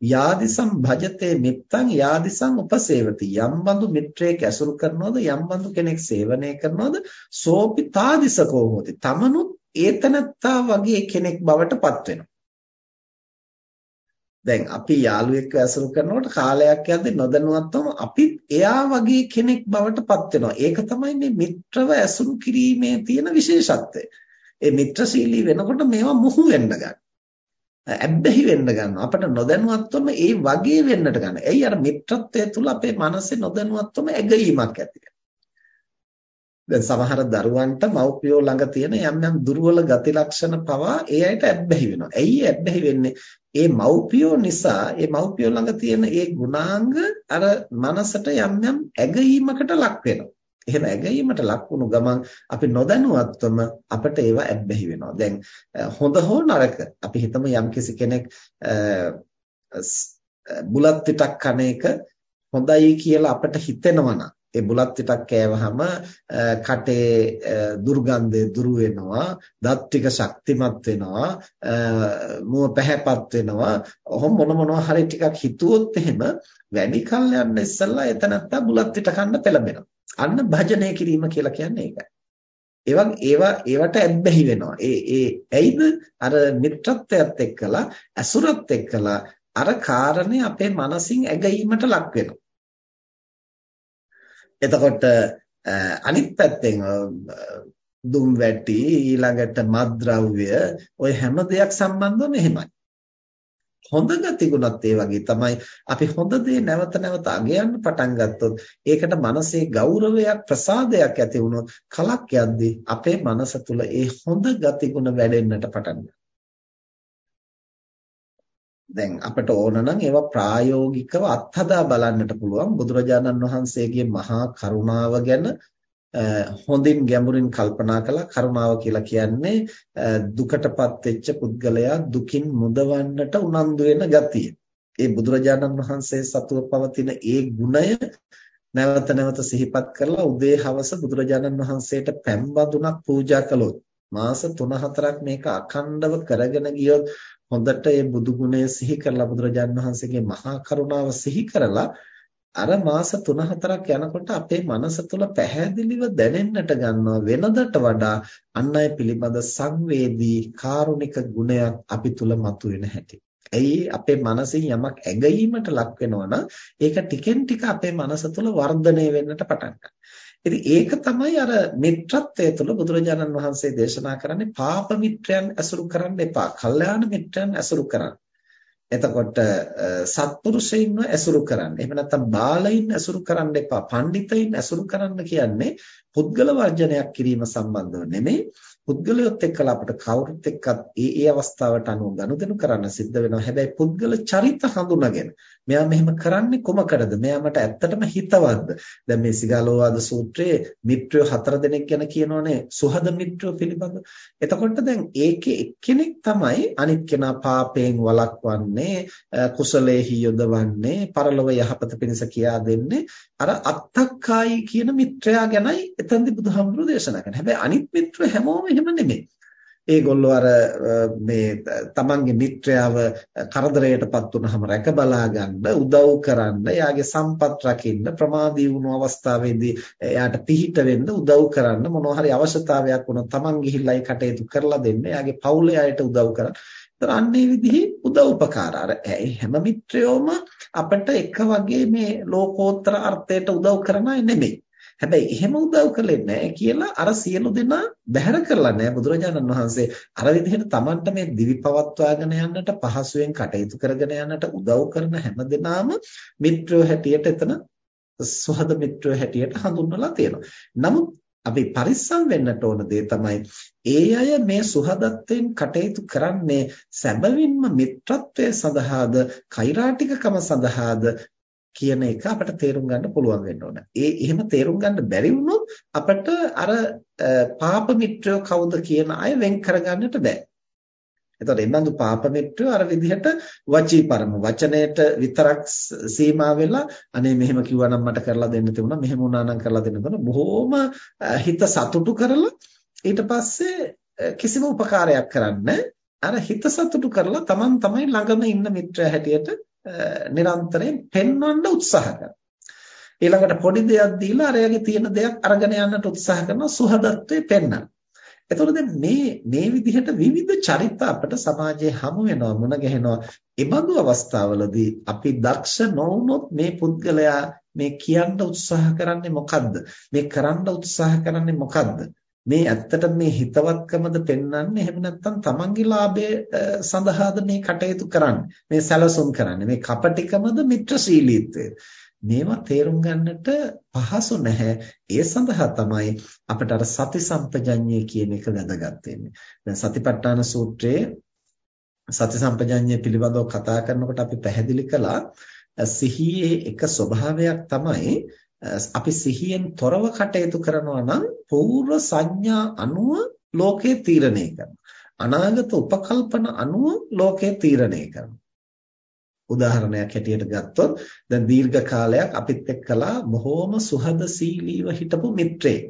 [SPEAKER 1] යාදිසම් භජතේ මිත්තං යාදිසං උපසේවති. යම් බඳු මිත්‍රයෙක් ඇසුරු කරනවද යම් බඳු කෙනෙක් සේවනය කරනවද සෝපි තාදිසකෝ හෝති. තමනුත් ඒතනත්තා වගේ කෙනෙක් බවට පත් වෙනවා. දැන් අපි යාළුවෙක්ව ඇසුරු කරනකොට කාලයක් යද්දී නොදැනුවත්වම අපි එයා වගේ කෙනෙක් බවට පත් වෙනවා. ඒක තමයි මේ මිත්‍රව ඇසුරු කිරීමේ තියෙන විශේෂත්වය. ඒ මිත්‍රශීලී වෙනකොට මේවා මුහු වෙන්න ගන්න. ඇබ්බැහි වෙන්න ගන්නවා. අපිට නොදැනුවත්වම ඒ වගේ වෙන්නට ගන්නවා. එයි අර මිත්‍රත්වය තුල අපේ මනසේ නොදැනුවත්වම ඇගීමක් ඇති දැන් සමහර දරුවන්ට මව්පියෝ ළඟ තියෙන යම් යම් දුර්වල ගති ලක්ෂණ පවා ඒ අයට ඇබ්බැහි වෙනවා. ඇයි ඇබ්බැහි වෙන්නේ? ඒ මව්පියෝ නිසා ඒ මව්පියෝ ළඟ තියෙන ඒ ගුණාංග අර මනසට යම් යම් ඇගීමකට ලක් වෙනවා. එහෙම ඇගීමට ලක් වුණු ගමන් අපි නොදැනුවත්වම අපිට ඒවා ඇබ්බැහි වෙනවා. දැන් හොඳ හෝ නරක අපි හිතමු යම්කිසි කෙනෙක් බුලත් පිටක් කන එක හොඳයි කියලා අපිට හිතෙනවා නම් ඒ බුලත් ටිකක් කෑවහම කටේ දුර්ගන්ධය දුරු වෙනවා, දත් ටික ශක්තිමත් වෙනවා, මුව පැහැපත් වෙනවා. ඔහොම මොන මොනවා හරි ටිකක් හිතුවොත් එහෙම වැඩි කල් යන්න ඉස්සෙල්ලා එතනත්ත බුලත් ටික කන්න පෙළඹෙනවා. අන්න භජනය කිරීම කියලා කියන්නේ ඒකයි. ඒවා ඒවා ඒවට ඇබ්බැහි වෙනවා. ඒ ඒ ඇයිද අර මිත්‍රත්වයත් එක්කලා ඇසුරත් එක්කලා අර කාරණේ අපේ මනසින් ඇගීමට ලක් වෙනවා. එතකොට අනිත් පැත්තෙන් දුම් වැටි ඊළඟට මත්ද්‍රව්‍ය ඔය හැම දෙයක් සම්බන්ධවම එහෙමයි. හොඳ ගතිගුණත් ඒ වගේ තමයි අපි හොඳ දේ නැවත නැවත අගයන්න පටන් ගත්තොත් ඒකට මනසේ ගෞරවයක් ප්‍රසාදයක් ඇති වුණොත් කලක් යද්දී අපේ මනස තුල ඒ හොඳ ගතිගුණ වැඩෙන්නට පටන් දැන් අපිට ඕන නම් ඒවා ප්‍රායෝගිකව අත්හදා බලන්නට පුළුවන් බුදුරජාණන් වහන්සේගේ මහා කරුණාව ගැන හොඳින් ගැඹුරින් කල්පනා කළා කරුණාව කියලා කියන්නේ දුකටපත් වෙච්ච පුද්ගලයා දුකින් මුදවන්නට උනන්දු වෙන ගතිය. ඒ බුදුරජාණන් වහන්සේ සතුව පවතින ඒ ගුණය නැවත නැවත සිහිපත් කරලා උදේ හවස බුදුරජාණන් වහන්සේට පැන් බඳුනක් පූජා කළොත් මාස 3-4ක් මේක අඛණ්ඩව කරගෙන ගියොත් හොඳට ඒ බුදු ගුණය සිහි කරලා බුදුරජාණන් වහන්සේගේ මහා කරුණාව සිහි කරලා අර මාස 3-4ක් යනකොට අපේ මනස තුළ පැහැදිලිව දැනෙන්නට ගන්නවා වෙනදට වඩා අන් අය පිළිබඳ සංවේදී කාරුණික ගුණයක් අපි තුළ මතුවෙන හැටි. ඇයි අපේ මනසින් යමක් ඇගීමට ලක් වෙනවනම් ඒක ටිකෙන් ටික අපේ මනස තුළ වර්ධනය වෙන්නට පටන් ඉතින් ඒක තමයි අර මිත්‍රත්වය තුළ බුදුරජාණන් වහන්සේ දේශනා කරන්නේ පාප මිත්‍රයන් ඇසුරු කරන්න එපා. කල්යාණ මිත්‍රයන් ඇසුරු කරන්න. එතකොට සත්පුරුෂයින්ව ඇසුරු කරන්න. එහෙම නැත්නම් බාලයින් ඇසුරු කරන්න එපා. පඬිතයින් ඇසුරු කරන්න කියන්නේ පුද්ගල වර්ජනයක් කිරීම සම්බන්ධව නෙමෙයි. පුද්ගලයොත් එක්කලා අපිට කවුරුත් එක්කත් ඒ ඒ අවස්ථාවට අනුව ගනුදෙනු කරන්න සිද්ධ වෙනවා. හැබැයි පුද්ගල චරිත හඳුනාගෙන මෙයා මෙහෙම කරන්නේ කොමකටද? මෙයා මට ඇත්තටම හිතවත්ද? දැන් මේ සිගාලෝවාද සූත්‍රයේ මිත්‍රයෝ හතර දෙනෙක් ගැන කියනෝනේ සුහද මිත්‍රයෝ පිළිබඳ. එතකොට දැන් ඒකේ එක්කෙනෙක් තමයි අනිත් කෙනා පාපයෙන් වළක්වන්නේ, කුසලයේහි යොදවන්නේ, පරලොව යහපත පිණිස කියා දෙන්නේ. අර අත්තක්කායි කියන මිත්‍රයා ගැනයි එතනදි බුදුහාමුදුරුවෝ දේශනා කරන්නේ. හැබැයි අනිත් මිත්‍රයෝ හැමෝම එහෙම නෙමෙයි. ඒගොල්ලෝ අර මේ තමන්ගේ මිත්‍රයව කරදරයටපත් වුනහම රැක බලා ගන්න උදව් කරන්න එයාගේ සම්පත් රකින්න ප්‍රමාදී වුණු අවස්ථාවේදී එයාට පිහිට වෙන්න උදව් කරන්න මොනවා හරි අවශ්‍යතාවයක් වුණොත් තමන් ගිහිල්ලා ඒ කටයුතු කරලා දෙන්න එයාගේ පවුලේ අයට උදව් කරන්න. ඒතර අන්නේ විදිහේ උදව් උපකාර අර හැම මිත්‍රයෝම අපිට එක වගේ මේ ලෝකෝත්තර අර්ථයට උදව් කරන අය නෙමෙයි. හැබැයි එහෙම උදව් කළේ නැහැ කියලා අර සියලු දෙනා බැහැර කරලා නැහැ බුදුරජාණන් වහන්සේ අර විදිහට Tamanට මේ දිවි පවත්වාගෙන යන්නට පහසුවෙන් කටයුතු කරගෙන යන්නට උදව් කරන හැම දෙනාම මිත්‍රයෝ හැටියට එතන සුහද මිත්‍රයෝ හැටියට හඳුන්වලා තියෙනවා. නමුත් අපි පරිස්සම් වෙන්නට ඕන දේ තමයි ඒ අය මේ සුහදත්වයෙන් කටයුතු කරන්නේ සැබවින්ම මිත්‍රත්වයේ සඳහාද කෛරාටිකකම සඳහාද කියන එක අපිට තේරුම් ගන්න පුළුවන් වෙන්න ඕන. ඒ එහෙම තේරුම් ගන්න බැරි වුණොත් අපිට අර පාප මිත්‍රයෝ කවුද කියන අය වෙන් කරගන්නට බෑ. එතකොට එන්නඳු පාප මිත්‍රයෝ අර විදිහට වචී පරම වචනයට විතරක් සීමා වෙලා අනේ මෙහෙම කිව්වා නම් මට කරලා දෙන්න තිබුණා මෙහෙම වුණා නම් කරලා දෙන්න තිබුණා බොහොම හිත සතුටු කරලා ඊට පස්සේ කිසිම උපකාරයක් කරන්නේ අර හිත සතුටු කරලා Taman තමයි ළඟම ඉන්න මිත්‍රයා හැටියට නිරන්තරයෙන් පෙන්වන්න උත්සාහ කරනවා. ඊළඟට පොඩි දෙයක් දීලා අරයාගේ තියෙන දෙයක් අරගෙන යන්නට උත්සාහ කරනවා සුහදත්වයේ පෙන්වන්න. එතකොට මේ මේ විදිහට විවිධ චරිත අපට සමාජයේ හමු වෙනවා මුණ ගැහෙනවා. ඒබඳු අවස්ථාවලදී අපි දක්ෂ නොවුනොත් මේ පුද්ගලයා මේ කියන්න උත්සාහ කරන්නේ මොකද්ද? මේ කරන්න උත්සාහ කරන්නේ මොකද්ද? මේ ඇත්තට මේ හිතවත්කමද පෙන්වන්නේ එහෙම නැත්නම් තමන්ගේ ලාභය සඳහාද මේ කටයුතු කරන්නේ? මේ සැලසුම් කරන්නේ? මේ කපටිකමද මිත්‍රශීලීත්වය? මේවා තේරුම් ගන්නට පහසු නැහැ. ඒ සඳහා තමයි අපිට අර සති සම්පජඤ්ඤය කියන එක වැදගත් වෙන්නේ. දැන් සතිපට්ඨාන සූත්‍රයේ සති සම්පජඤ්ඤය පිළිබඳව කතා කරනකොට අපි පැහැදිලි කළා සිහියේ එක ස්වභාවයක් තමයි අපි සිහියෙන් තොරව කටයුතු කරනවා නම් පූර්ව සංඥා අනුව ලෝකේ තීරණය කරනවා. අනාගත උපකල්පන අනුව ලෝකේ තීරණය කරනවා. උදාහරණයක් හැටියට ගත්තොත් දැන් දීර්ඝ කාලයක් අපිත් එක්කලා බොහොම සුහදශීලීව හිටපු මිත්‍රයෙක්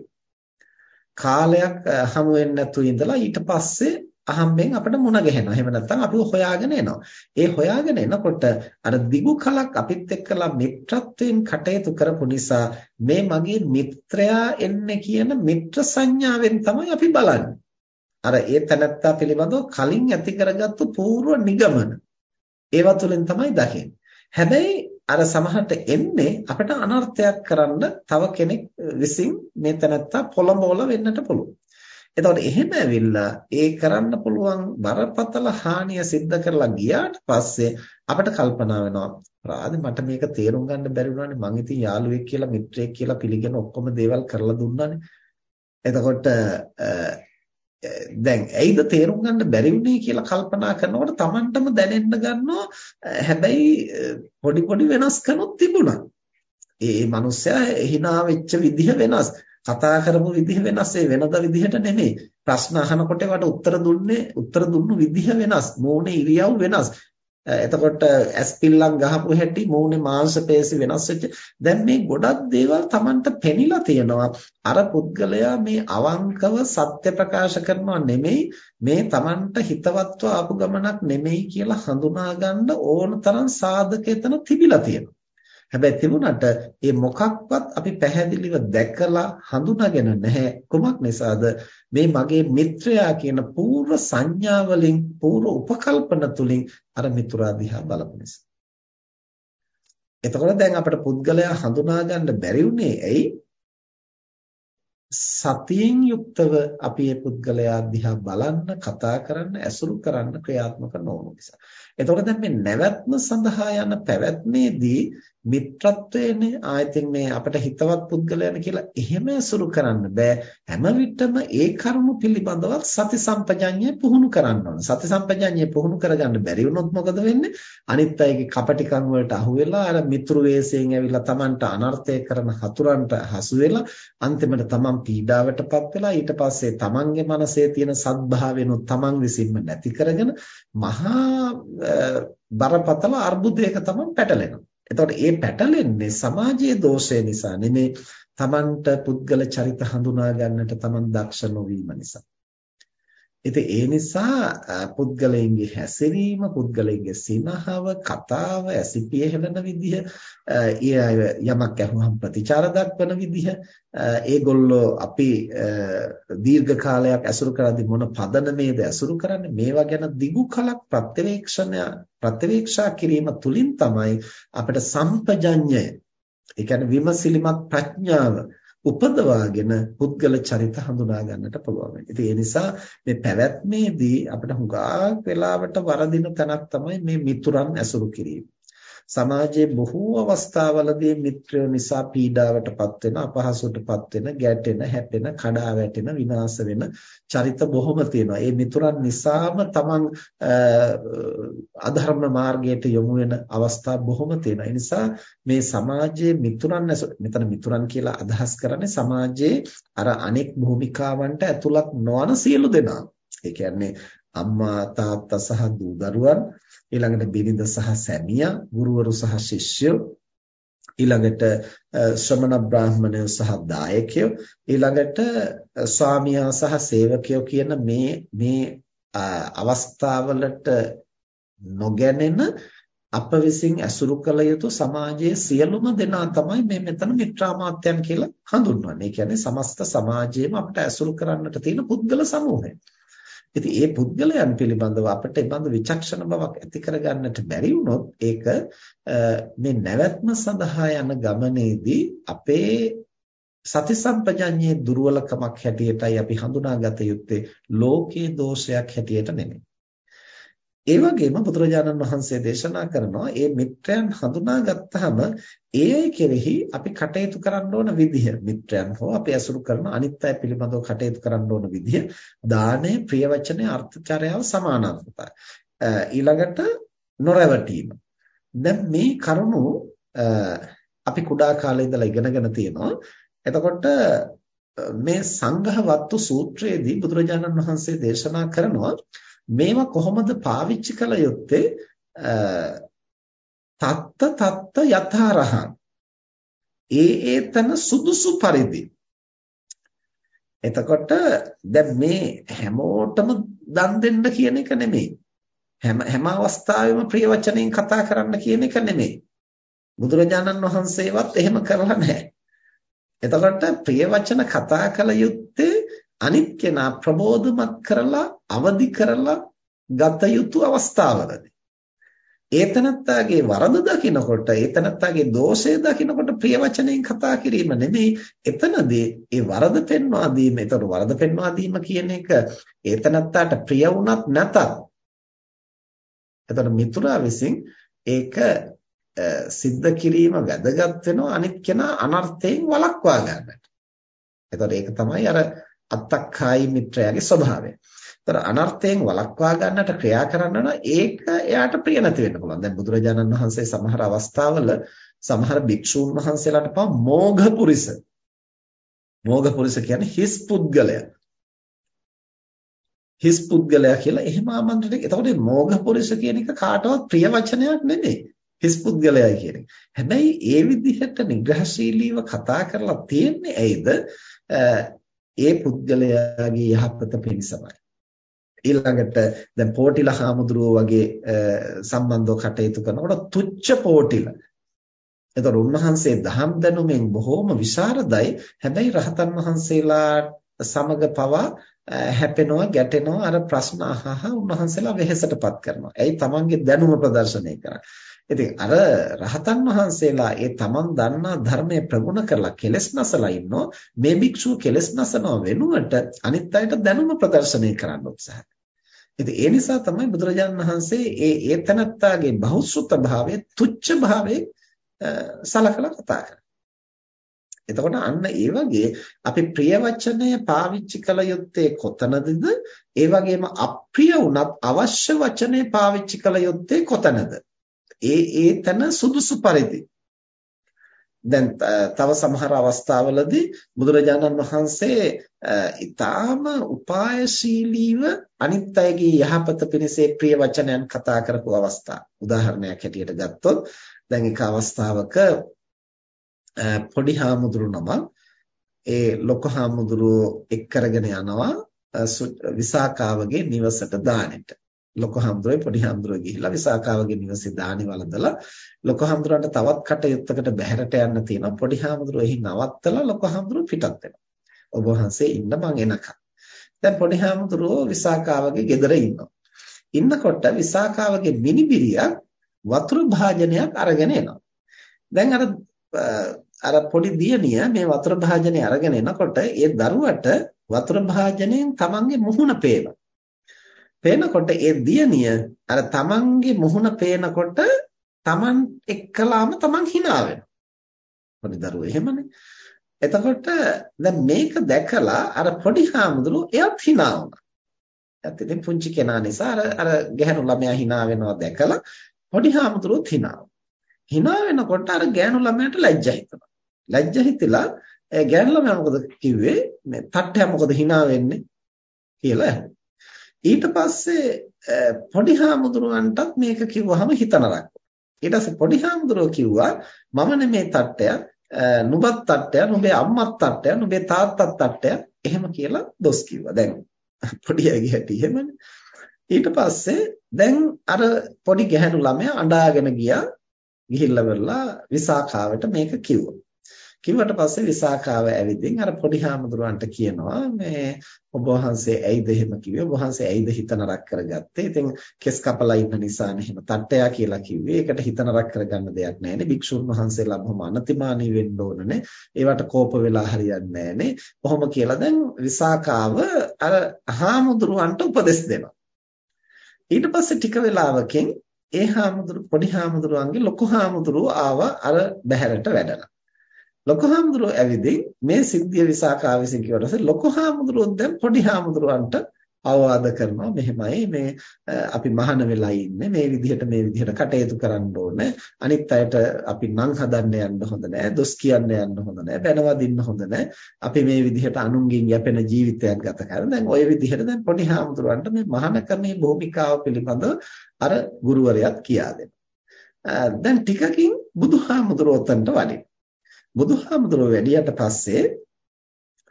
[SPEAKER 1] කාලයක් හමු වෙන්නේ නැතු ඉඳලා ඊට පස්සේ අහම්බෙන් අපිට මුණ ගැහෙනවා. එහෙම නැත්නම් අපිව හොයාගෙන එනවා. ඒ හොයාගෙන එනකොට අර දිගු කලක් අපිත් එක්කලා මිත්‍රත්වයෙන් කටයුතු කරපු නිසා මේ මගේ මිත්‍රයා එන්නේ කියන මිත්‍ර සංඥාවෙන් තමයි අපි බලන්නේ. අර ඒ තනත්තා පිළිබඳව කලින් ඇති කරගත්තු పూర్ව නිගමන. ඒවා තුළින් තමයි දකින්නේ. හැබැයි අර සමහරට එන්නේ අපිට අනර්ථයක් කරන්න තව කෙනෙක් විසින් මේ තනත්තා පොළඹවල වෙන්නට පුළුවන්. එතකොට එහෙම ඇවිල්ලා ඒ කරන්න පුළුවන් බරපතල හානිය සිද්ධ කරලා ගියාට පස්සේ අපිට කල්පනා වෙනවා රාද මට මේක තේරුම් ගන්න බැරි වුණානේ මං ඉතින් යාළුවෙක් කියලා මිත්‍රයෙක් කියලා පිළිගෙන ඔක්කොම දේවල් කරලා දුන්නානේ එතකොට දැන් ඇයිද තේරුම් ගන්න බැරි වුනේ කියලා කල්පනා කරනකොට Tamanටම දැනෙන්න ගන්නවා හැබැයි පොඩි පොඩි වෙනස්කමක් තිබුණා. ඒ මිනිස්සයා hina වෙච්ච විදිහ වෙනස්. කතා කරපු විදිහ වෙනස් ඒ වෙනද විදිහට නෙමෙයි. ප්‍රශ්න අහනකොට ඒවට උත්තර දුන්නේ උත්තර දුන්නු විදිහ වෙනස්. මූණේ ඉරියව් වෙනස්. එතකොට ඇස්පිල්ලම් ගහපු හැටි මූණේ මාංශ පේශි වෙනස් වෙච්ච. දැන් මේ ගොඩක් දේවල් Tamanට පෙනිලා තියෙනවා. අර පුද්ගලයා මේ අවංකව සත්‍ය ප්‍රකාශ කරනවා නෙමෙයි. මේ Tamanට හිතවත්ව ආපු ගමනක් නෙමෙයි කියලා හඳුනා ගන්න ඕන තරම් සාධක එතන තිබිලා තියෙනවා. හැබැයි තිබුණට ඒ මොකක්වත් අපි පැහැදිලිව දැකලා හඳුනාගෙන නැහැ. කොමක් නිසාද? මේ මගේ මිත්‍රයා කියන පූර්ව සංඥා වලින් පූර්ව උපකල්පන තුලින් අර මිතුරා දිහා බලපු නිසා. එතකොට දැන් අපිට පුද්ගලයා හඳුනා ගන්න බැරි වුණේ ඇයි? සතියෙන් යුක්තව අපි මේ පුද්ගලයා දිහා බලන්න, කතා කරන්න, ඇසුරු කරන්න ක්‍රියාත්මක නොවන නිසා. එතකොට දැන් මේ නැවැත්ම සඳහා යන පැවැත්මේදී මිත්‍රත්වයනේ ආයතින් මේ අපිට හිතවත් පුද්ගලයන් කියලා එහෙම අසුරු කරන්න බෑ. හැම විටම ඒ කරුණු පිළිබඳව සති සම්පජඤ්ඤය පුහුණු කරන්න ඕන. සති සම්පජඤ්ඤය පුහුණු කරගන්න බැරි වුණොත් මොකද වෙන්නේ? අනිත් අයගේ කපටිකම් වලට අහු වෙලා අර මිතුරු වේසයෙන් ඇවිල්ලා Tamanට අනර්ථය කරන හතුරන්ට හසු වෙලා අන්තිමට Taman පීඩාවටපත් වෙලා ඊට පස්සේ Tamanගේ මනසේ තියෙන සද්භාවයනොත් Taman විසින්ම නැති කරගෙන මහා බරපතල අර්බුදයක Taman පැටලෙනවා එතකොට මේ පැටලෙන්නේ සමාජයේ දෝෂය නිසා නෙමේ තමන්ට පුද්ගල චරිත හඳුනා ගන්නට තමන් දක්ෂ නොවීම නිසා. ඉතින් ඒ නිසා පුද්ගලයන්ගේ හැසිරීම, පුද්ගලයන්ගේ සිනහව, කතාව, ඇසිපිය හෙළන විදිහ, ඒ යමක් අහුවම් ප්‍රතිචාර දක්වන විදිහ, ඒගොල්ලෝ අපි දීර්ඝ කාලයක් ඇසුරු කරද්දී මොන පදනමේද ඇසුරු කරන්නේ? මේවා ගැන දිගු කලක් ප්‍රත්‍යවේක්ෂණය ප්‍රත්‍යවේක්ෂා කිරීම තුලින් තමයි අපිට සම්පජඤ්ඤය ඒ කියන්නේ විමසිලිමත් ප්‍රඥාව උපදවාගෙන පුද්ගල චරිත හඳුනා ගන්නට පුළුවන්. ඉතින් ඒ නිසා මේ පැවැත්මේදී අපිට හුඟක් වෙලාවට වරදින තැනක් තමයි මේ මිතුරන් ඇසුරු කිරීම. සමාජයේ බොහෝ අවස්ථාවලදී මිත්‍රයෝ නිසා පීඩාවටපත් වෙන අපහසුටපත් වෙන ගැටෙන හැපෙන කඩා වැටෙන විනාශ වෙන චරිත බොහොම තියෙනවා. ඒ මිතුරන් නිසාම තමන් අධර්ම මාර්ගයට යොමු වෙන අවස්ථා බොහොම තියෙනවා. ඒ නිසා මේ සමාජයේ මිතුරන් මෙතන මිතුරන් කියලා අදහස් කරන්නේ සමාජයේ අර අනෙක් භූමිකාවන්ට ඇතුළත් නොවන සියලු දෙනා. ඒ කියන්නේ අම්මා තාත්තා සහ දූ දරුවන් ඊළඟට බිරිඳ සහ සැමියා ගුරුවරු සහ ශිෂ්‍යයෝ ඊළඟට ශ්‍රමණ බ්‍රාහ්මණයෝ සහ දායකයෝ ඊළඟට ස්වාමියා සහ සේවකයෝ කියන මේ මේ අවස්ථාවලට නොගැනෙන අප විසින් ඇසුරු කළ යුතු සමාජයේ සියලුම දෙනා තමයි මේ මෙතන මිත්‍රාමාත්‍යයන් කියලා හඳුන්වන්නේ. ඒ කියන්නේ සමස්ත සමාජයේම අපිට ඇසුරු කරන්නට තියෙන පුද්ගල සමූහය. ඉතින් ඒ පුද්ගලයන් පිළිබඳව අපිට ඒ බඳු විචක්ෂණ බවක් ඇති කරගන්නට බැරි වුණොත් ඒක මේ නැවැත්ම සඳහා යන ගමනේදී අපේ සති සම්පජඤ්ඤයේ දුර්වලකමක් හැටියටයි අපි හඳුනාගත යුත්තේ ලෝකයේ දෝෂයක් හැටියට නෙමෙයි. ඒ වගේම බුදුරජාණන් වහන්සේ දේශනා කරනවා මේ මිත්‍රයන් හඳුනාගත්තාම ඒ අය කෙරෙහි අපි කටයුතු කරන්න ඕන විදිහ. මිත්‍රයන් හෝ අපි අසුරු කරන අනිත් අය පිළිබඳව කටයුතු කරන්න ඕන විදිහ. දානය ප්‍රිය වචනේ අර්ථචාරයව සමානාත්මකයි ඊළඟට නොරැවටීම. දැන් මේ කරුණු අපි කුඩා කාලේ ඉඳලා ඉගෙනගෙන තියෙනවා. එතකොට මේ සංඝහ වත්තු සූත්‍රයේදී බුදුරජාණන් වහන්සේ දේශනා කරනවා මේවා කොහොමද පාවිච්චි කළ යුත්තේ? තත්ත තත්ත යථාරහං. ඒ ඒතන සුදුසු පරිදි. එතකොට දැන් මේ හැමෝටම දන් දෙන්න කියන එක නෙමෙයි. හැම හැම අවස්ථාවෙම ප්‍රිය වචනෙන් කතා කරන්න කියන එක නෙමෙයි. බුදුරජාණන් වහන්සේවත් එහෙම කරලා නැහැ. එතකොට ප්‍රිය වචන කතා කළ යුත්තේ අනිත් කෙනා ප්‍රබෝධමත් කරලා අවදි කරලා ගත යුතු අවස්ථාවලදී ඒතනත්තාගේ වරද දකිනකොට ඒතනත්තාගේ දෝෂය දකිනකොට ප්‍රිය වචනයෙන් කතා කිරීම නෙමෙයි එතනදී ඒ වරද පෙන්වා දීම ඒතර වරද පෙන්වා දීම කියන එක ඒතනත්තාට ප්‍රිය වුණත් නැතත් එතන මිතුරා විසින් ඒක සිද්ධ කිරීම වැදගත් වෙනවා අනිත් කෙනා අනර්ථයෙන් වළක්වා ගන්නට. එතකොට ඒක තමයි අර අත්තක්ඛායි මිත්‍රයාගේ ස්වභාවය. ඒතර අනර්ථයෙන් වළක්වා ගන්නට ක්‍රියා කරන්න නම් ඒක එයාට ප්‍රිය නැති වෙන්න පුළුවන්. දැන් බුදුරජාණන් වහන්සේ සමහර අවස්ථාවල සමහර භික්ෂූන් වහන්සේලාට පවා මෝඝ පුරිස. මෝඝ පුරිස කියන්නේ හිස් පුද්ගලයා. හිස් පුද්ගලයා කියලා එහෙම ආමන්ත්‍රණය. එතකොට මෝඝ පුරිස කියන එක කාටවත් ප්‍රිය වචනයක් නෙමෙයි. හිස් පුද්ගලයයි කියන එක. හැබැයි ඒ විදිහට නිග්‍රහශීලීව කතා කරලා තියෙන්නේ ඇයිද? ඒ පුද්ගලයාගේ යහපත පිණිසමයි. ඊළඟට දැන් පෝටිල හාමුදුරුවෝ වගේ සම්බන්ධව කටයුතු කරනකොට තුච්ච පෝටිල. එතකොට උන්වහන්සේ දහම් දැනුමෙන් බොහෝම විශාරදයි. හැබැයි රහතන් වහන්සේලා සමග පවා හැපෙනවා ගැටෙනවා අර ප්‍රශ්න අහහ උන්වහන්සේලා වෙහෙසටපත් කරනවා. ඇයි තමන්ගේ දැනුම ප්‍රදර්ශනය කරන්නේ? ඉතින් අර රහතන් වහන්සේලා ඒ තමන් දන්නා ධර්මයේ ප්‍රගුණ කරලා කෙලස් නැසලා ඉන්නෝ මේ භික්ෂුව කෙලස් නැසනව වෙනුවට අනිත් අයට දැනුම ප්‍රදර්ශනය කරන්න උත්සාහ ඉතින් ඒ නිසා තමයි බුදුරජාණන් වහන්සේ ඒ ඒතනත්තාගේ බහුසුත භාවයේ තුච්ච භාවයේ සලකලා කතා කරන්නේ. එතකොට අන්න ඒ වගේ අපි ප්‍රිය වචනය පාවිච්චි කළ යුත්තේ කොතනදද? ඒ වගේම අප්‍රිය වුණත් අවශ්‍ය වචනේ පාවිච්චි කළ යුත්තේ කොතනද? ඒ ඒ තන සුදුසු පරිදි දැන් තව සමහර අවස්ථාවලදී බුදුරජාණන් වහන්සේ ඊටාම උපායශීලීව අනිත් අයගේ යහපත පිණිස ප්‍රිය වචනයන් කතා කරපු අවස්ථා. උදාහරණයක් හැටියට ගත්තොත් දැන් එක අවස්ථාවක පොඩි හාමුදුරු නම ඒ ලොකු හාමුදුරුවෝ එක් කරගෙන යනවා විසාකාවගේ නිවසට දානෙට. ලොකු හාමුදුරුවෝ පොඩි හාමුදුරුවෝ ගිහිල්ලා විසාකාවගේ නිවසේ දානි වළඳලා ලොකු හාමුදුරන්ට තවත් කටයුත්තකට බැහැරට යන්න තියෙනවා. පොඩි හාමුදුරුවෝ එහි නවත්තලා ලොකු හාමුදුරුවෝ පිටත් වෙනවා. ඔබ වහන්සේ ඉන්න මං එනකම්. දැන් පොඩි හාමුදුරුවෝ විසාකාවගේ ගෙදර ඉන්නවා. ඉන්නකොට විසාකාවගේ මිනිබිරියක් වතුර භාජනයක් අරගෙන එනවා. දැන් අර අර පොඩි දියණිය මේ වතුර භාජනය අරගෙන එනකොට ඒ දරුවට වතුර භාජනයෙන් තමන්ගේ මුහුණ පේනවා. පේනකොට ඒ දියණිය අර තමන්ගේ මුහුණ පේනකොට තමන් එක්කලාම තමන් hina වෙනවා. පොඩි දරුවෝ එහෙමනේ. එතකොට දැන් මේක දැකලා අර පොඩි හාමුදුරුවෝ එයත් hina වුණා. එයත් ඉතින් පුංචි කෙනා නිසා අර අර ගැහණු ළමයා hina වෙනවා දැකලා පොඩි හාමුදුරුවෝත් hina hina වෙනකොට අර ගැහණු ළමයාට ලැජ්ජා හිතෙනවා. ලැජ්ජා හිතලා ගැහණු ළමයා මොකද කිව්වේ මේ තට්ටයා මොකද hina වෙන්නේ කියලා ඇහුවා. ඊට පස්සේ පොඩි හාමුදුරුවන්ටත් මේක කිව්වහම හිත නරක. ඊට පස්සේ පොඩි හාමුදුරුවෝ කිව්වා මම නෙමේ තට්ටය නුඹත් තට්ටය නුඹේ අම්මත් තට්ටය නුඹේ තාත්තත් තට්ටය එහෙම කියලා දොස් කිව්වා. දැන් පොඩි අයගේ හැටි එහෙමනේ. ඊට පස්සේ දැන් අර පොඩි ගැහැණු ළමයා අඬාගෙන ගියා ගිහිල්ලා වෙලා විසාකාවට මේක කිව්වා. කිව්වට පස්සේ විසාකාව ඇවිදින් අර පොඩි හාමුදුරුවන්ට කියනවා මේ ඔබ වහන්සේ ඇයිද එහෙම කිව්වේ? ඔබ වහන්සේ ඇයිද හිත නරක කරගත්තේ? ඉතින් කෙස් කපලා ඉන්න නිසා නෙහෙම තට්ටයා කියලා කිව්වේ. ඒකට හිත නරක කරගන්න දෙයක් නැහැනේ භික්ෂුන් වහන්සේලා බොහොම අනතිමානී වෙන්න ඕනනේ ඒවට කෝප වෙලා හරියන්නේ නැහැනේ කොහොම කියලා දැන් විසාකාව අර හාමුදුරුවන්ට උපදෙස් දෙනවා. ඊට පස්සේ ටික වෙලාවකින් ඒ හාමුදුරු පොඩි හාමුදුරුවන්ගේ ලොකු හාමුදුරුව ආවා අර බහැරට වැඩලා. ලොකු හාමුදුරුවෝ ඇවිදින් මේ සිද්ධිය විසාකා විසින් කියවට පස්සේ ලොකු හාමුදුරුවෝ දැන් පොඩි හාමුදුරුවන්ට අවවාද කරනවා මෙහෙමයි මේ අපි මහාන වෙලා ඉන්නේ. මේ විදිහට මේ විදිහට කටයුතු කරන්න ඕනේ. අනිත් අයට අපි නම් හදන්න යන්න හොඳ නැහැ දොස් කියන්න යන්න හොඳ නැහැ බැනවදින්න හොඳ නැහැ අපි මේ විදිහට අනුන්ගෙන් යැපෙන ජීවිතයක් ගත කරන. දැන් ওই විදිහට දැන් පොඩි හාමුදුරුවන්ට මේ මහාන කරන්නේ භූමිකාව පිළිබඳව අර ගුරුවරයාත් කියා දෙනවා දැන් ටිකකින් බුදුහාමුදුරුවෝතන්ට වඩින. බුදුහාමුදුරුවෝ වැඩියට පස්සේ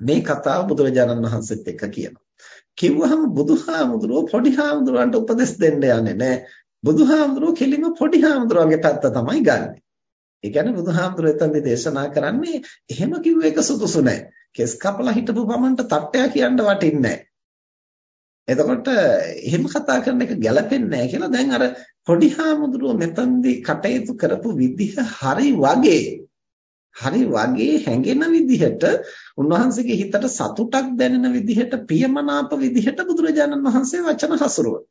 [SPEAKER 1] මේ කතාව බුදුරජාණන් වහන්සේත් එක්ක කියනවා. කිව්වහම බුදුහාමුදුරුවෝ පොඩි හාමුදුරුවන්ට උපදෙස් දෙන්න යන්නේ නැහැ. බුදුහාමුදුරුවෝ කෙලින්ම පොඩි හාමුදුරුවන්ගේ පැත්ත තමයි ගන්නෙ. ඒ කියන්නේ බුදුහාමුදුරුවෝ එතනදී දේශනා කරන්නේ එහෙම කිව්ව එක සුදුසු නැහැ. කෙස් කපලා හිටපු පමණට තට්ටය කියන්න වටින්නේ නැහැ. එතකොට එහෙම කතා කරන එක ගැළපෙන්නේ නැහැ කියලා දැන් අර පොඩි හාමුදුරුවෝ මෙතනදී කටයුතු කරපු විදිහ හරි වගේ හරි වගේ හැඟෙන විදිහට උන්වහන්සේගේ හිතට සතුටක් දැනෙන විදිහට ප්‍රියමනාප විදිහට බුදුරජාණන් වහන්සේ වචන හසුරුවන.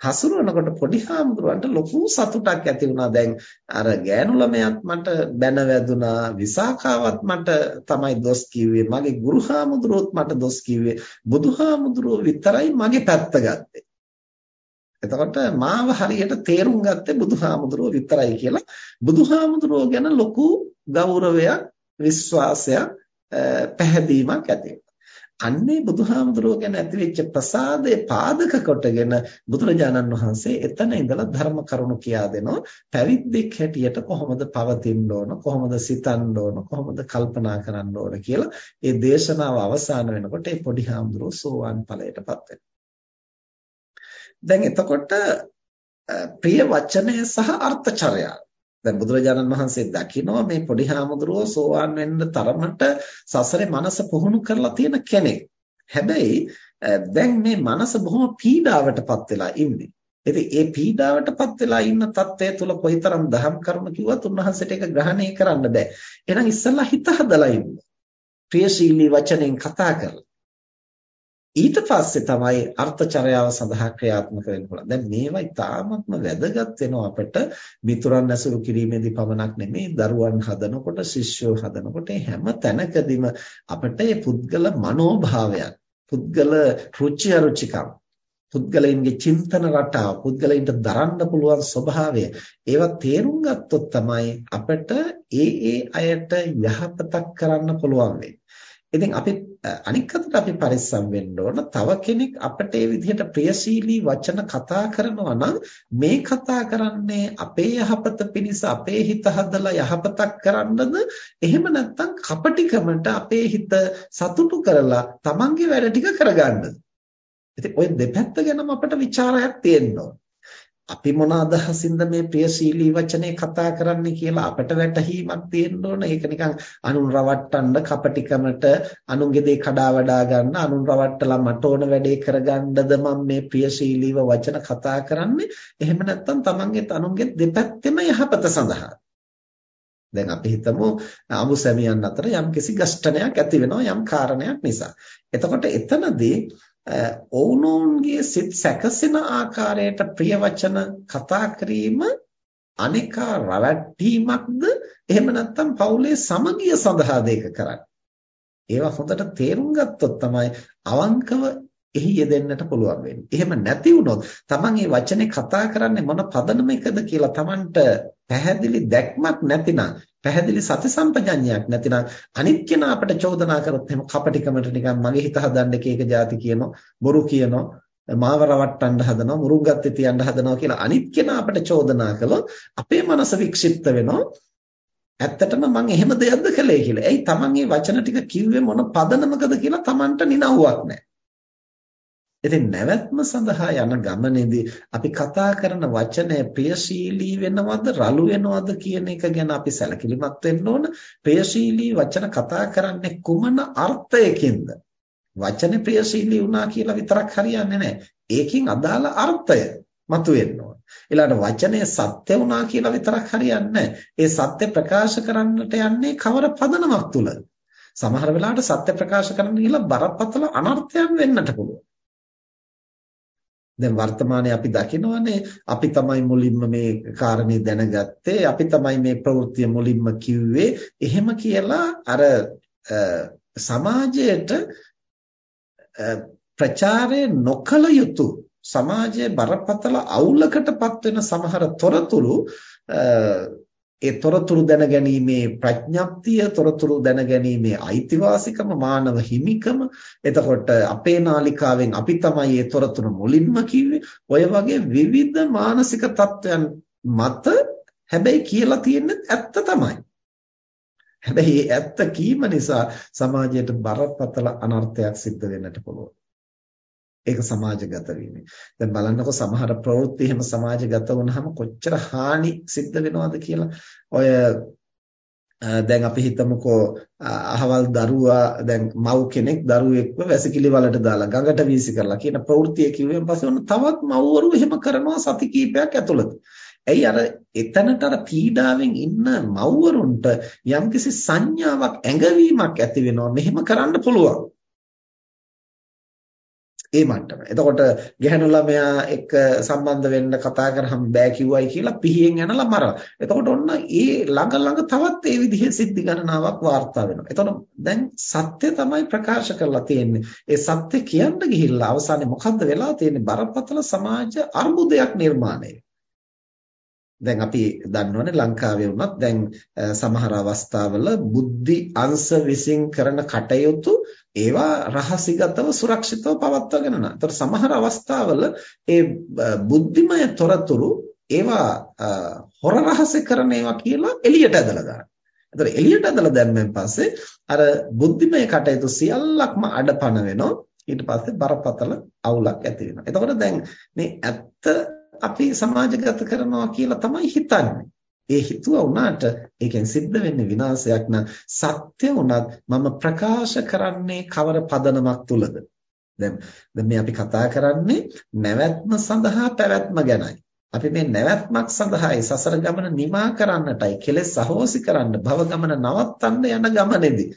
[SPEAKER 1] හසුරුවනකොට පොඩි හාමුදුරුවන්ට ලොකු සතුටක් ඇති වුණා දැන් අර ගෑනු ළමයාත් මට බැන වැදුනා විසාකාවත් මට තමයි දොස් කිව්වේ මගේ ගුරු හාමුදුරුවොත් මට දොස් කිව්වේ බුදුහාමුදුරුවෝ විතරයි මගේ පැත්ත ගත්තේ එතකොට මාව හරියට තේරුම් ගත්තේ බුදුහාමුදුරුවෝ විතරයි කියලා බුදුහාමුදුරුවෝ ගැන ලොකු ගෞරවයක් විශ්වාසයක් පැහැදීමක් ඇති. අන්නේ බුදුහාමුදුරුවෝ ගැන ඇතිවෙච්ච ප්‍රසාදේ පාදක කොටගෙන බුදුරජාණන් වහන්සේ එතන ඉඳලා ධර්ම කරුණු කියා දෙනවා. පැවිද්දෙක් හැටියට කොහොමද පවතින්න ඕන කොහොමද සිතන්න ඕන කොහොමද කල්පනා කරන්න ඕන කියලා ඒ දේශනාව අවසන් වෙනකොට ඒ පොඩි හාමුදුරුවෝ සෝවාන් ඵලයටපත් වෙනවා. දැන් එතකොට ප්‍රිය වචනය සහ අර්ථචර්යාව දැන් බුදුරජාණන් වහන්සේ දකිනවා මේ පොඩි හාමුදුරුවෝ සෝවාන් වෙන්න තරමට සසරේ මනස පුහුණු කරලා තියෙන කෙනෙක්. හැබැයි දැන් මේ මනස බොහොම පීඩාවටපත් වෙලා ඉන්නේ. ඉතින් ඒ පීඩාවටපත් වෙලා ඉන්න තත්ත්වය තුල කොයිතරම් දහම් කරුණ කිව්වත් උන්වහන්සේට ඒක ග්‍රහණය කරන්න බෑ. එහෙනම් ඉස්සල්ලා හිත හදලා ඉන්න. ප්‍රියශීලී වචනෙන් කතා කරලා ඊට පස්සේ තමයි අර්ථචර්යාව සඳහා ක්‍රියාත්මක වෙන්න පුළුවන්. දැන් මේවා ඉතාමත්ම වැදගත් වෙනවා අපිට මිතුරන් ඇසුරු කිරීමේදී පමණක් නෙමෙයි දරුවන් හදනකොට ශිෂ්‍යෝ හදනකොට හැම තැනකදීම අපිට මේ පුද්ගල මනෝභාවයන්, පුද්ගල රුචි අරුචිකම්, පුද්ගලයින්ගේ චින්තන රටාව, පුද්ගලයින්ට දරන්න පුළුවන් ස්වභාවය ඒවා තේරුම් ගත්තොත් තමයි අපිට ඒ ඒ අයට යහපතක් කරන්න පුළුවන් වෙන්නේ. ඉතින් අපි අනික් අතට අපි පරිස්සම් වෙන්න ඕන. තව කෙනෙක් අපට ඒ විදිහට ප්‍රියශීලී වචන කතා කරනවා නම් මේ කතා කරන්නේ අපේ යහපත පිණිස අපේ හිත හදලා යහපතක් කරන්නද? එහෙම නැත්නම් කපටිකමට අපේ හිත සතුටු කරලා Tamange වැඩ ටික කරගන්නද? ඉතින් ওই දෙපැත්ත ගැනම අපට ਵਿਚාරයක් තියෙන්න ඕන. අපි මොන අදහසින්ද මේ ප්‍රියශීලී වචනේ කතා කරන්නේ කියලා අපට වැටහීමක් තියෙන්න ඕන. ඒක නිකන් අනුන් රවට්ටන්න කපටිකමට අනුන්ගේ දේ කඩා වඩා ගන්න අනුන් රවට්ටලා මට ඕන වැඩේ කරගන්නද මම මේ ප්‍රියශීලීව වචන කතා කරන්නේ. එහෙම නැත්නම් තමන්ගේ අනුන්ගේ දෙපැත්තෙම යහපත සඳහා. දැන් අපි හිතමු අමු සැමියන් අතර යම්කිසි ගැස්ටනයක් ඇති වෙනවා යම් කාරණයක් නිසා. එතකොට එතනදී ඔවුනොවුන්ගේ සිත් සැකසෙන ආකාරයට ප්‍රිය වචන කතා කිරීම අනිකා රවට්ටීමක්ද එහෙම නැත්නම් පවුලේ සමගිය සඳහා දෙක කරන්නේ. ඒවා හොඳට තේරුම් ගත්තොත් තමයි අවංකව එහි යෙදෙන්නට පුළුවන් වෙන්නේ. එහෙම නැති වුණොත් Taman මේ වචනේ කතා කරන්නේ මොන පදනමකද කියලා Tamanට පැහැදිලි දැක්මක් නැතිනම් පැහැදිලි සති සම්පජඤ්ඤයක් නැතිනම් අනිත් කෙනා අපට චෝදනා කරොත් එහෙම කපටිකමට නිකන් මගේ හිත හදන්න එක එක જાති කියනවා බොරු කියනවා මාව රවට්ටන්න හදනවා මුරුග්ගත්තේ තියන්න හදනවා කියලා අනිත් කෙනා අපට චෝදනා කළොත් අපේ මනස වික්ෂිප්ත වෙනවා ඇත්තටම මම එහෙම දෙයක්ද කළේ කියලා. එයි තමන් මේ වචන ටික කිව්වේ මොන පදනමකද කියලා තමන්ට නිනව්වක් නැහැ. ඉතින් නැවැත්ම සඳහා යන ගමනේදී අපි කතා කරන වචනය ප්‍රියශීලී වෙනවද රළු වෙනවද කියන එක ගැන අපි සැලකිලිමත් වෙන්න ඕන. ප්‍රියශීලී වචන කතා කරන්නේ කුමන අර්ථයකින්ද? වචනේ ප්‍රියශීලී වුණා කියලා විතරක් හරියන්නේ නැහැ. ඒකින් අදාළ අර්ථය මතුවෙන්න ඕන. ඊළඟට වචනේ සත්‍ය වුණා කියලා විතරක් හරියන්නේ ඒ සත්‍ය ප්‍රකාශ කරන්නට යන්නේ කවර පදනමක් තුලද? සමහර වෙලාවට සත්‍ය ප්‍රකාශ කරන්න ගිහලා බරපතල අනර්ථයක් වෙන්නට පුළුවන්. දැන් වර්තමානයේ අපි දකිනවනේ අපි තමයි මුලින්ම මේ කාරණේ දැනගත්තේ අපි තමයි මේ ප්‍රවෘත්තිය මුලින්ම කිව්වේ. එහෙම කියලා අර සමාජයට ප්‍රචාරය නොකළ යුතු සමාජයේ බරපතල අවුලකටපත් වෙන සමහර තොරතුරු ඒ තොරතුරු දැනගැනීමේ ප්‍රඥප්තිය තොරතුරු දැනගැනීමේ අයිතිවාසිකම මානව හිමිකම එතකොට අපේ නාලිකාවෙන් අපි තමයි ඒ තොරතුරු මුලින්ම කිව්වේ ඔය වගේ විවිධ මානසික තත්වයන් මත හැබැයි කියලා තියෙන්නේ ඇත්ත තමයි. හැබැයි මේ ඇත්ත කීම නිසා සමාජයට බරපතල අනර්ථයක් සිද්ධ වෙන්නට පුළුවන්. ඒක සමාජගත වීමෙන්. දැන් බලන්නකො සමහර ප්‍රවෘත්ති එහෙම සමාජගත වුණාම කොච්චර හානි සිද්ධ වෙනවද කියලා. ඔය දැන් අපි හිතමුකෝ අහවල් දරුවා දැන් මව් කෙනෙක් දරුවෙක්ව වැසිකිලි වලට දාලා ගඟට වීසි කරලා කියන ප්‍රවෘත්තිය කිව්වෙන් පස්සේ ඔන්න තවත් මව්වරු එහෙම කරනවා සති කීපයක් ඇතුළත. ඇයි අර එතනට අර පීඩාවෙන් ඉන්න මව්වරුන්ට යම්කිසි සංඥාවක් ඇඟවීමක් ඇති වෙනවා මෙහෙම කරන්න පුළුවන්. ඒ මට්ටම. එතකොට ගැහණු ළමයා එක්ක සම්බන්ධ වෙන්න කතා කරාම බෑ කිව්වයි කියලා පිහියෙන් යනලා මරනවා. එතකොට ඔන්න ඒ ළඟ ළඟ තවත් ඒ විදිහේ සිද්ධි ගණනාවක් වාර්තා වෙනවා. එතකොට දැන් සත්‍ය තමයි ප්‍රකාශ කරලා තියෙන්නේ. ඒ සත්‍ය කියන්න ගිහිල්ලා අවසානයේ මොකද්ද වෙලා තියෙන්නේ? බරපතල සමාජ අර්බුදයක් නිර්මාණය දැන් අපි දන්නවනේ ලංකාවේ වුණත් දැන් සමහර අවස්ථාවල බුද්ධි අංශ විසින් කරන කටයුතු ඒවා රහසිගතව සුරක්ෂිතව පවත්වාගෙන යනවා. ඒතර සමහර අවස්ථාවල ඒ බුද්ධිමය තොරතුරු ඒවා හොර රහස කරන ඒවා කියලා එළියට ඇදලා දානවා. ඒතර එළියට ඇදලා දැම්මෙන් පස්සේ අර බුද්ධිමය කටයුතු සියල්ලක්ම අඩපණ වෙනවා. ඊට පස්සේ බරපතල අවුලක් ඇති වෙනවා. එතකොට දැන් මේ ඇත්ත අපි සමාජගත කරනවා කියලා තමයි හිතන්නේ. ඒ හිතුවා වුණාට ඒකෙන් සිද්ධ වෙන්නේ විනාශයක් නම් සත්‍ය වුණත් මම ප්‍රකාශ කරන්නේ කවර පදනමක් තුලද? දැන් දැන් මේ අපි කතා කරන්නේ නැවැත්ම සඳහා පැවැත්ම ගැනයි. අපි මේ නැවැත්මක් සඳහායි සසර ගමන නිමා කරන්නටයි කෙලෙස් අහෝසි කරන්න භව ගමන නවත්තන්න යන ගමනේදී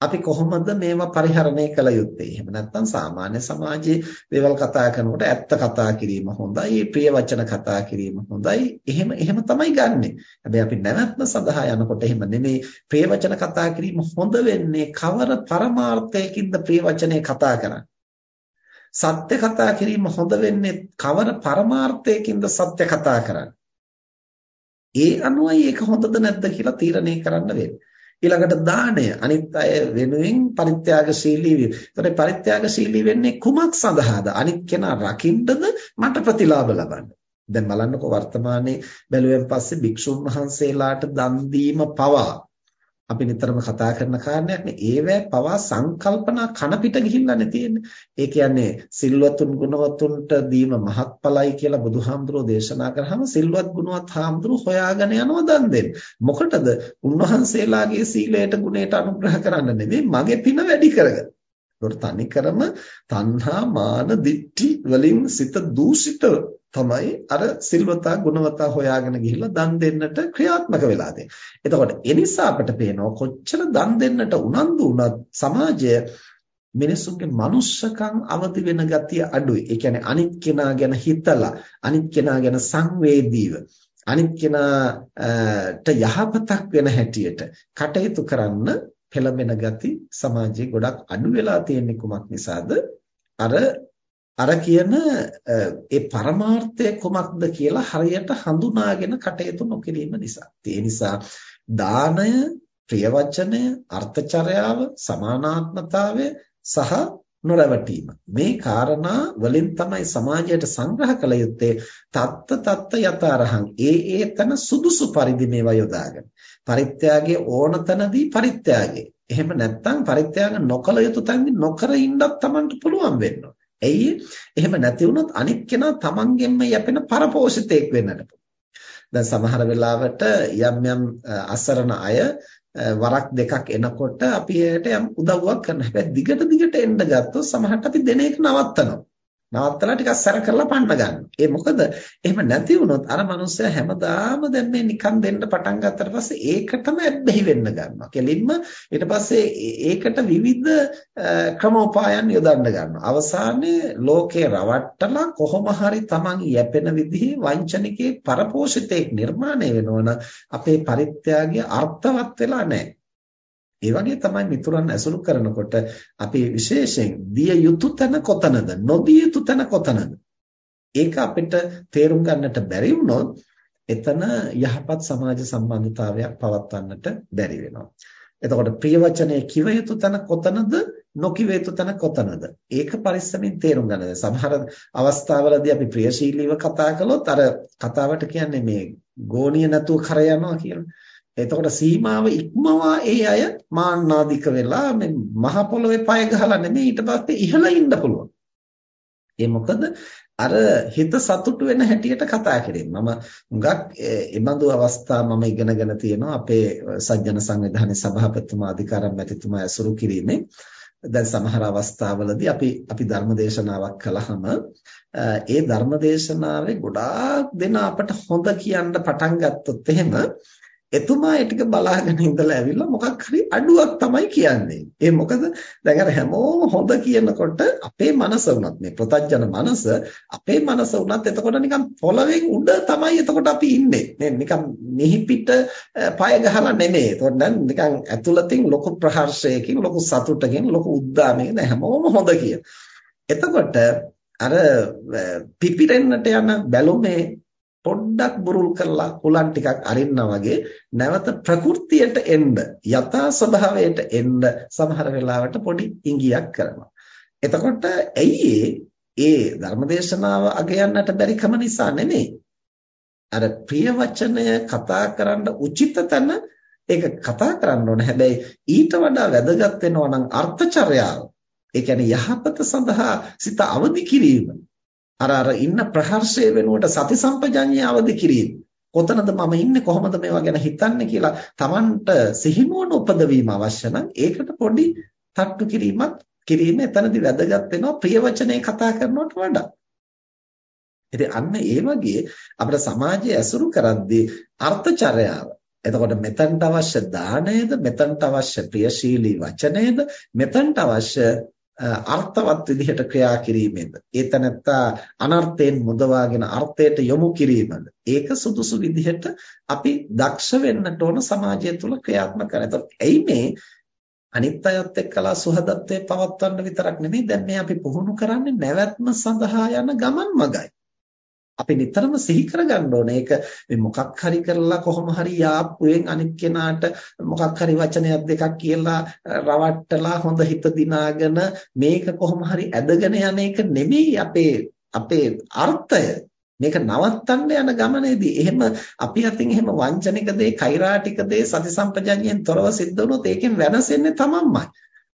[SPEAKER 1] අපි කොහොමද මේවා පරිහරණය කළ යුත්තේ? එහෙම නැත්නම් සාමාන්‍ය සමාජයේ දේවල් කතා කරනකොට ඇත්ත කතා කිරීම හොඳයි, ප්‍රිය වචන කතා කිරීම හොඳයි. එහෙම එහෙම තමයි ගන්නෙ. හැබැයි අපි නැවැත්ම සඳහා යනකොට එහෙම නෙමෙයි. ප්‍රිය වචන කතා කිරීම හොඳ වෙන්නේ කවර පරමාර්ථයකින්ද ප්‍රිය වචනේ කතා කරන්නේ? සත්‍ය කතා කිරීම හොඳ වෙන්නේ කවර පරමාර්ථයකින්ද සත්‍ය කතා කරන්නේ? ඒ අනුවයි ඒක හොඳද නැද්ද කියලා තීරණය කරන්න වෙන්නේ. ඊළඟට දාණය අනිත් අය වෙනුවෙන් පරිත්‍යාගශීලී වීම. ඒතකොට පරිත්‍යාගශීලී වෙන්නේ කුමක් සඳහාද? අනිත් කෙනා රකින්නද මට ප්‍රතිලාභ ලබන්න. දැන් බලන්නකො වර්තමානයේ බැලුවෙන් පස්සේ භික්ෂුන් වහන්සේලාට දන් දීම පවා අපි නිතරම කතා කරන කාරණයක් නේ ඒවැ පවා සංකල්පනා කන පිට ගිහිල්ලානේ තියෙන්නේ. ඒ කියන්නේ සිල්වතුන් ගුණවතුන්ට දීම මහත්ඵලයි කියලා බුදුහාමුදුරෝ දේශනා කරාම සිල්වත් ගුණවත් හාමුදුරු හොයාගෙන යනවා දන් දෙන්න. මොකටද? උන්වහන්සේලාගේ සීලයට ගුණයට අනුග්‍රහ කරන්න නෙමෙයි මගේ පින වැඩි කරගන්න. ඒකට තනිකරම තණ්හා මාන දිට්ඨි වලින් සිත දූෂිත තමයි අර සිල්වතා ගුණවතා හොයාගෙන ගිහිල්ලා දන් දෙන්නට ක්‍රියාත්මක වෙලා තියෙන්නේ. එතකොට ඒ නිසා අපිට පේනවා කොච්චර දන් දෙන්නට උනන්දු වුණත් සමාජය මිනිසුන්ගේ මනුස්සකම් අවදි වෙන ගතිය අඩුයි. ඒ කියන්නේ අනිත් කෙනා ගැන හිතලා අනිත් කෙනා ගැන සංවේදීව අනිත් කෙනාට යහපතක් වෙන හැටියට කටයුතු කරන්න පෙළඹෙන ගති සමාජයේ ගොඩක් අඩු වෙලා තියෙන්නේ කුමක් නිසාද? අර අර කියන ඒ පරමාර්ථය කොමක්ද කියලා හරියට හඳුනාගෙන කටයුතු නොකිරීම නිසා. ඒ නිසා දානය, ප්‍රිය වචනය, අර්ථචර්යාව, සමානාත්මතාවය සහ නොරවටීම. මේ කාරණා වලින් තමයි සමාජයට සංග්‍රහ කළ යුත්තේ தත්ත தත්ත යතරහං. ඒ ඒ තන සුදුසු පරිදි මේවා යොදාගන්න. පරිත්‍යාගයේ ඕනතනදී පරිත්‍යාගයේ. එහෙම නැත්නම් පරිත්‍යාග නොකළ යුතු තැන්දී නොකර ඉන්නත් Tamanට පුළුවන් වෙනවා. ඇයි එහෙම නැති වුණොත් අනිත් කෙනා තමන්ගෙන්ම යැපෙන පරපෝෂිතෙක් වෙන්නට දැන් සමහර වෙලාවට යම් යම් අසරණ අය වරක් දෙකක් එනකොට අපි එයට යම් උදව්වක් කරනවා. හැබැයි දිගට දිගට එන්න ගත්තොත් සමහරට අපි දෙන එක නවත්තනවා. නවත්තලා ටිකක් සැර කරලා පන්න ගන්න. ඒ මොකද එහෙම නැති වුණොත් අර මනුස්සයා හැමදාම දැන් මේ නිකන් දෙන්න පටන් ගත්තට පස්සේ ඒකටම ඇබ්බැහි වෙන්න ගන්නවා. කෙලින්ම ඊට පස්සේ ඒකට විවිධ ක්‍රමෝපායන් යොදන්න ගන්නවා. අවසානයේ ලෝකේ රවට්ටලා කොහොම හරි Taman යැපෙන විදිහේ වංචනිකේ පරපෝෂිතෙක් නිර්මාණය වෙනවනම් අපේ පරිත්‍යාගය අර්ථවත් වෙලා නැහැ. ඒ වගේ තමයි මිතුරන් ඇසුරු කරනකොට අපි විශේෂයෙන් දිය යුතු තැන කොතනද නොදිය යුතු තැන කොතනද ඒක අපිට තේරුම් ගන්නට බැරි වුණොත් එතන යහපත් සමාජ සම්බන්ධතාවයක් පවත්වන්නට බැරි වෙනවා එතකොට ප්‍රිය වචනේ කිව යුතු තැන කොතනද නොකිව යුතු තැන කොතනද ඒක පරිස්සමින් තේරුම් ගන්න. සමහර අවස්ථාවලදී අපි ප්‍රියශීලීව කතා කළොත් අර කතාවට කියන්නේ මේ ගෝණිය නැතුව කර යනවා කියලා. එතකොට සීමාව ඉක්මවා ඒ අය මාන්නාධික වෙලා මේ මහ පොළොවේ පය ගහලා නෙමෙයි ඊට පස්සේ ඉහළ ඉන්න පුළුවන්. ඒ මොකද අර හිත සතුටු වෙන හැටියට කතා කරේ. මම හුඟක් එබඳු අවස්ථා මම ඉගෙනගෙන තියෙනවා අපේ සජ්ජන සංවිධානයේ සභාපතිතුමා අධිකාරම් මැතිතුමා ඇසුරු කිරීමේ දැන් සමහර අවස්ථාවලදී අපි අපි ධර්මදේශනාවක් කළාම ඒ ධර්මදේශනාවේ ගොඩාක් දෙන අපට හොඳ කියන්න පටන් ගත්තොත් එහෙම එතුමා ඒ ටික බලාගෙන ඉඳලා ඇවිල්ලා මොකක් හරි අඩුවක් තමයි කියන්නේ. ඒ මොකද දැන් අර හැමෝම හොඳ කියනකොට අපේ මනස වුණත් මේ ප්‍රතඥන මනස අපේ මනස වුණත් එතකොට නිකන් පොළවෙන් උඩ තමයි එතකොට අපි ඉන්නේ. නේ නිකන් මිහි පිට පය ගහලා නෙමෙයි. එතකොට දැන් නිකන් ඇතුළතින් ලොකු ප්‍රහර්ෂයකින් ලොකු සතුටකින් ලොකු උද්දාමයකින් හැමෝම හොඳ කියන. එතකොට අර පිපිරෙන්නට යන බැලුමේ පොඩ්ඩක් බුරුල් කරලා හුලන් ටිකක් අරින්නා වගේ නැවත ප්‍රകൃතියට එන්න යථා ස්වභාවයට එන්න සමහර වෙලාවට පොඩි ඉඟියක් කරනවා. එතකොට ඇයි ඒ ධර්මදේශනාව අගයන්නට බැරිකම නිසා නෙමෙයි. අර ප්‍රිය වචනය කතා කරන්න උචිත තැන ඒක කතා කරන්න ඕන. හැබැයි ඊට වඩා වැදගත් වෙනවා නම් අර්ථචර්යාව. ඒ කියන්නේ යහපත සඳහා සිත අවදි කිරීම. අර අර ඉන්න ප්‍රහර්ෂය වෙනුවට සති සම්පජඤ්ඤය අවදි කිරීම. කොතනද මම ඉන්නේ කොහොමද මේවා ගැන හිතන්නේ කියලා Tamanට සිහිනුවන උපදවීම අවශ්‍ය නම් ඒකට පොඩි තට්ටු කිරීමක් කිරීම එතනදී වැදගත් වෙනවා ප්‍රිය වචනේ කතා කරනවට වඩා. ඉතින් අන්න ඒ වගේ අපේ සමාජයේ ඇසුරු කරද්දී අර්ථචර්යාව එතකොට මෙතනට අවශ්‍ය දාණයද මෙතනට අවශ්‍ය ප්‍රියශීලී වචනයද මෙතනට අවශ්‍ය අර්ථවත් විදිහට ක්‍රියා කිරීමෙන්ද ඒතනත්තා අනර්ථයෙන් මුදවාගෙන අර්ථයට යොමු කිරීමද ඒක සුදුසු විදිහට අපි දක්ෂ වෙන්නට ඕන සමාජය තුළ ක්‍රියාත්මක කරන. එතකොට ඇයි මේ අනිත් අයත් එක්කලා සුහදත්වයේ පවත්වන්න විතරක් නෙමෙයි දැන් මේ අපි පුහුණු කරන්නේ නැවැත්ම සඳහා යන ගමන් මගයි. අපි නිතරම සිහි කරගන්න ඕනේ. ඒක මේ මොකක් හරි කරලා කොහොම හරි යාප්පුවෙන් අනිත් කෙනාට මොකක් හරි වචනයක් දෙකක් කියලා රවට්ටලා හොඳ හිත දිනාගෙන මේක කොහොම හරි ඇදගෙන යන එක නෙමෙයි අපේ අපේ අර්ථය. මේක නවත්තන්න යන ගමනේදී එහෙම අපි අතින් එහෙම වංචනික දේ, කෛරාටික දේ, සති සම්පජඤ්ඤයෙන් තොරව සිද්ධ වුණොත් ඒකෙන් වෙනසෙන්නේ තමන්මයි.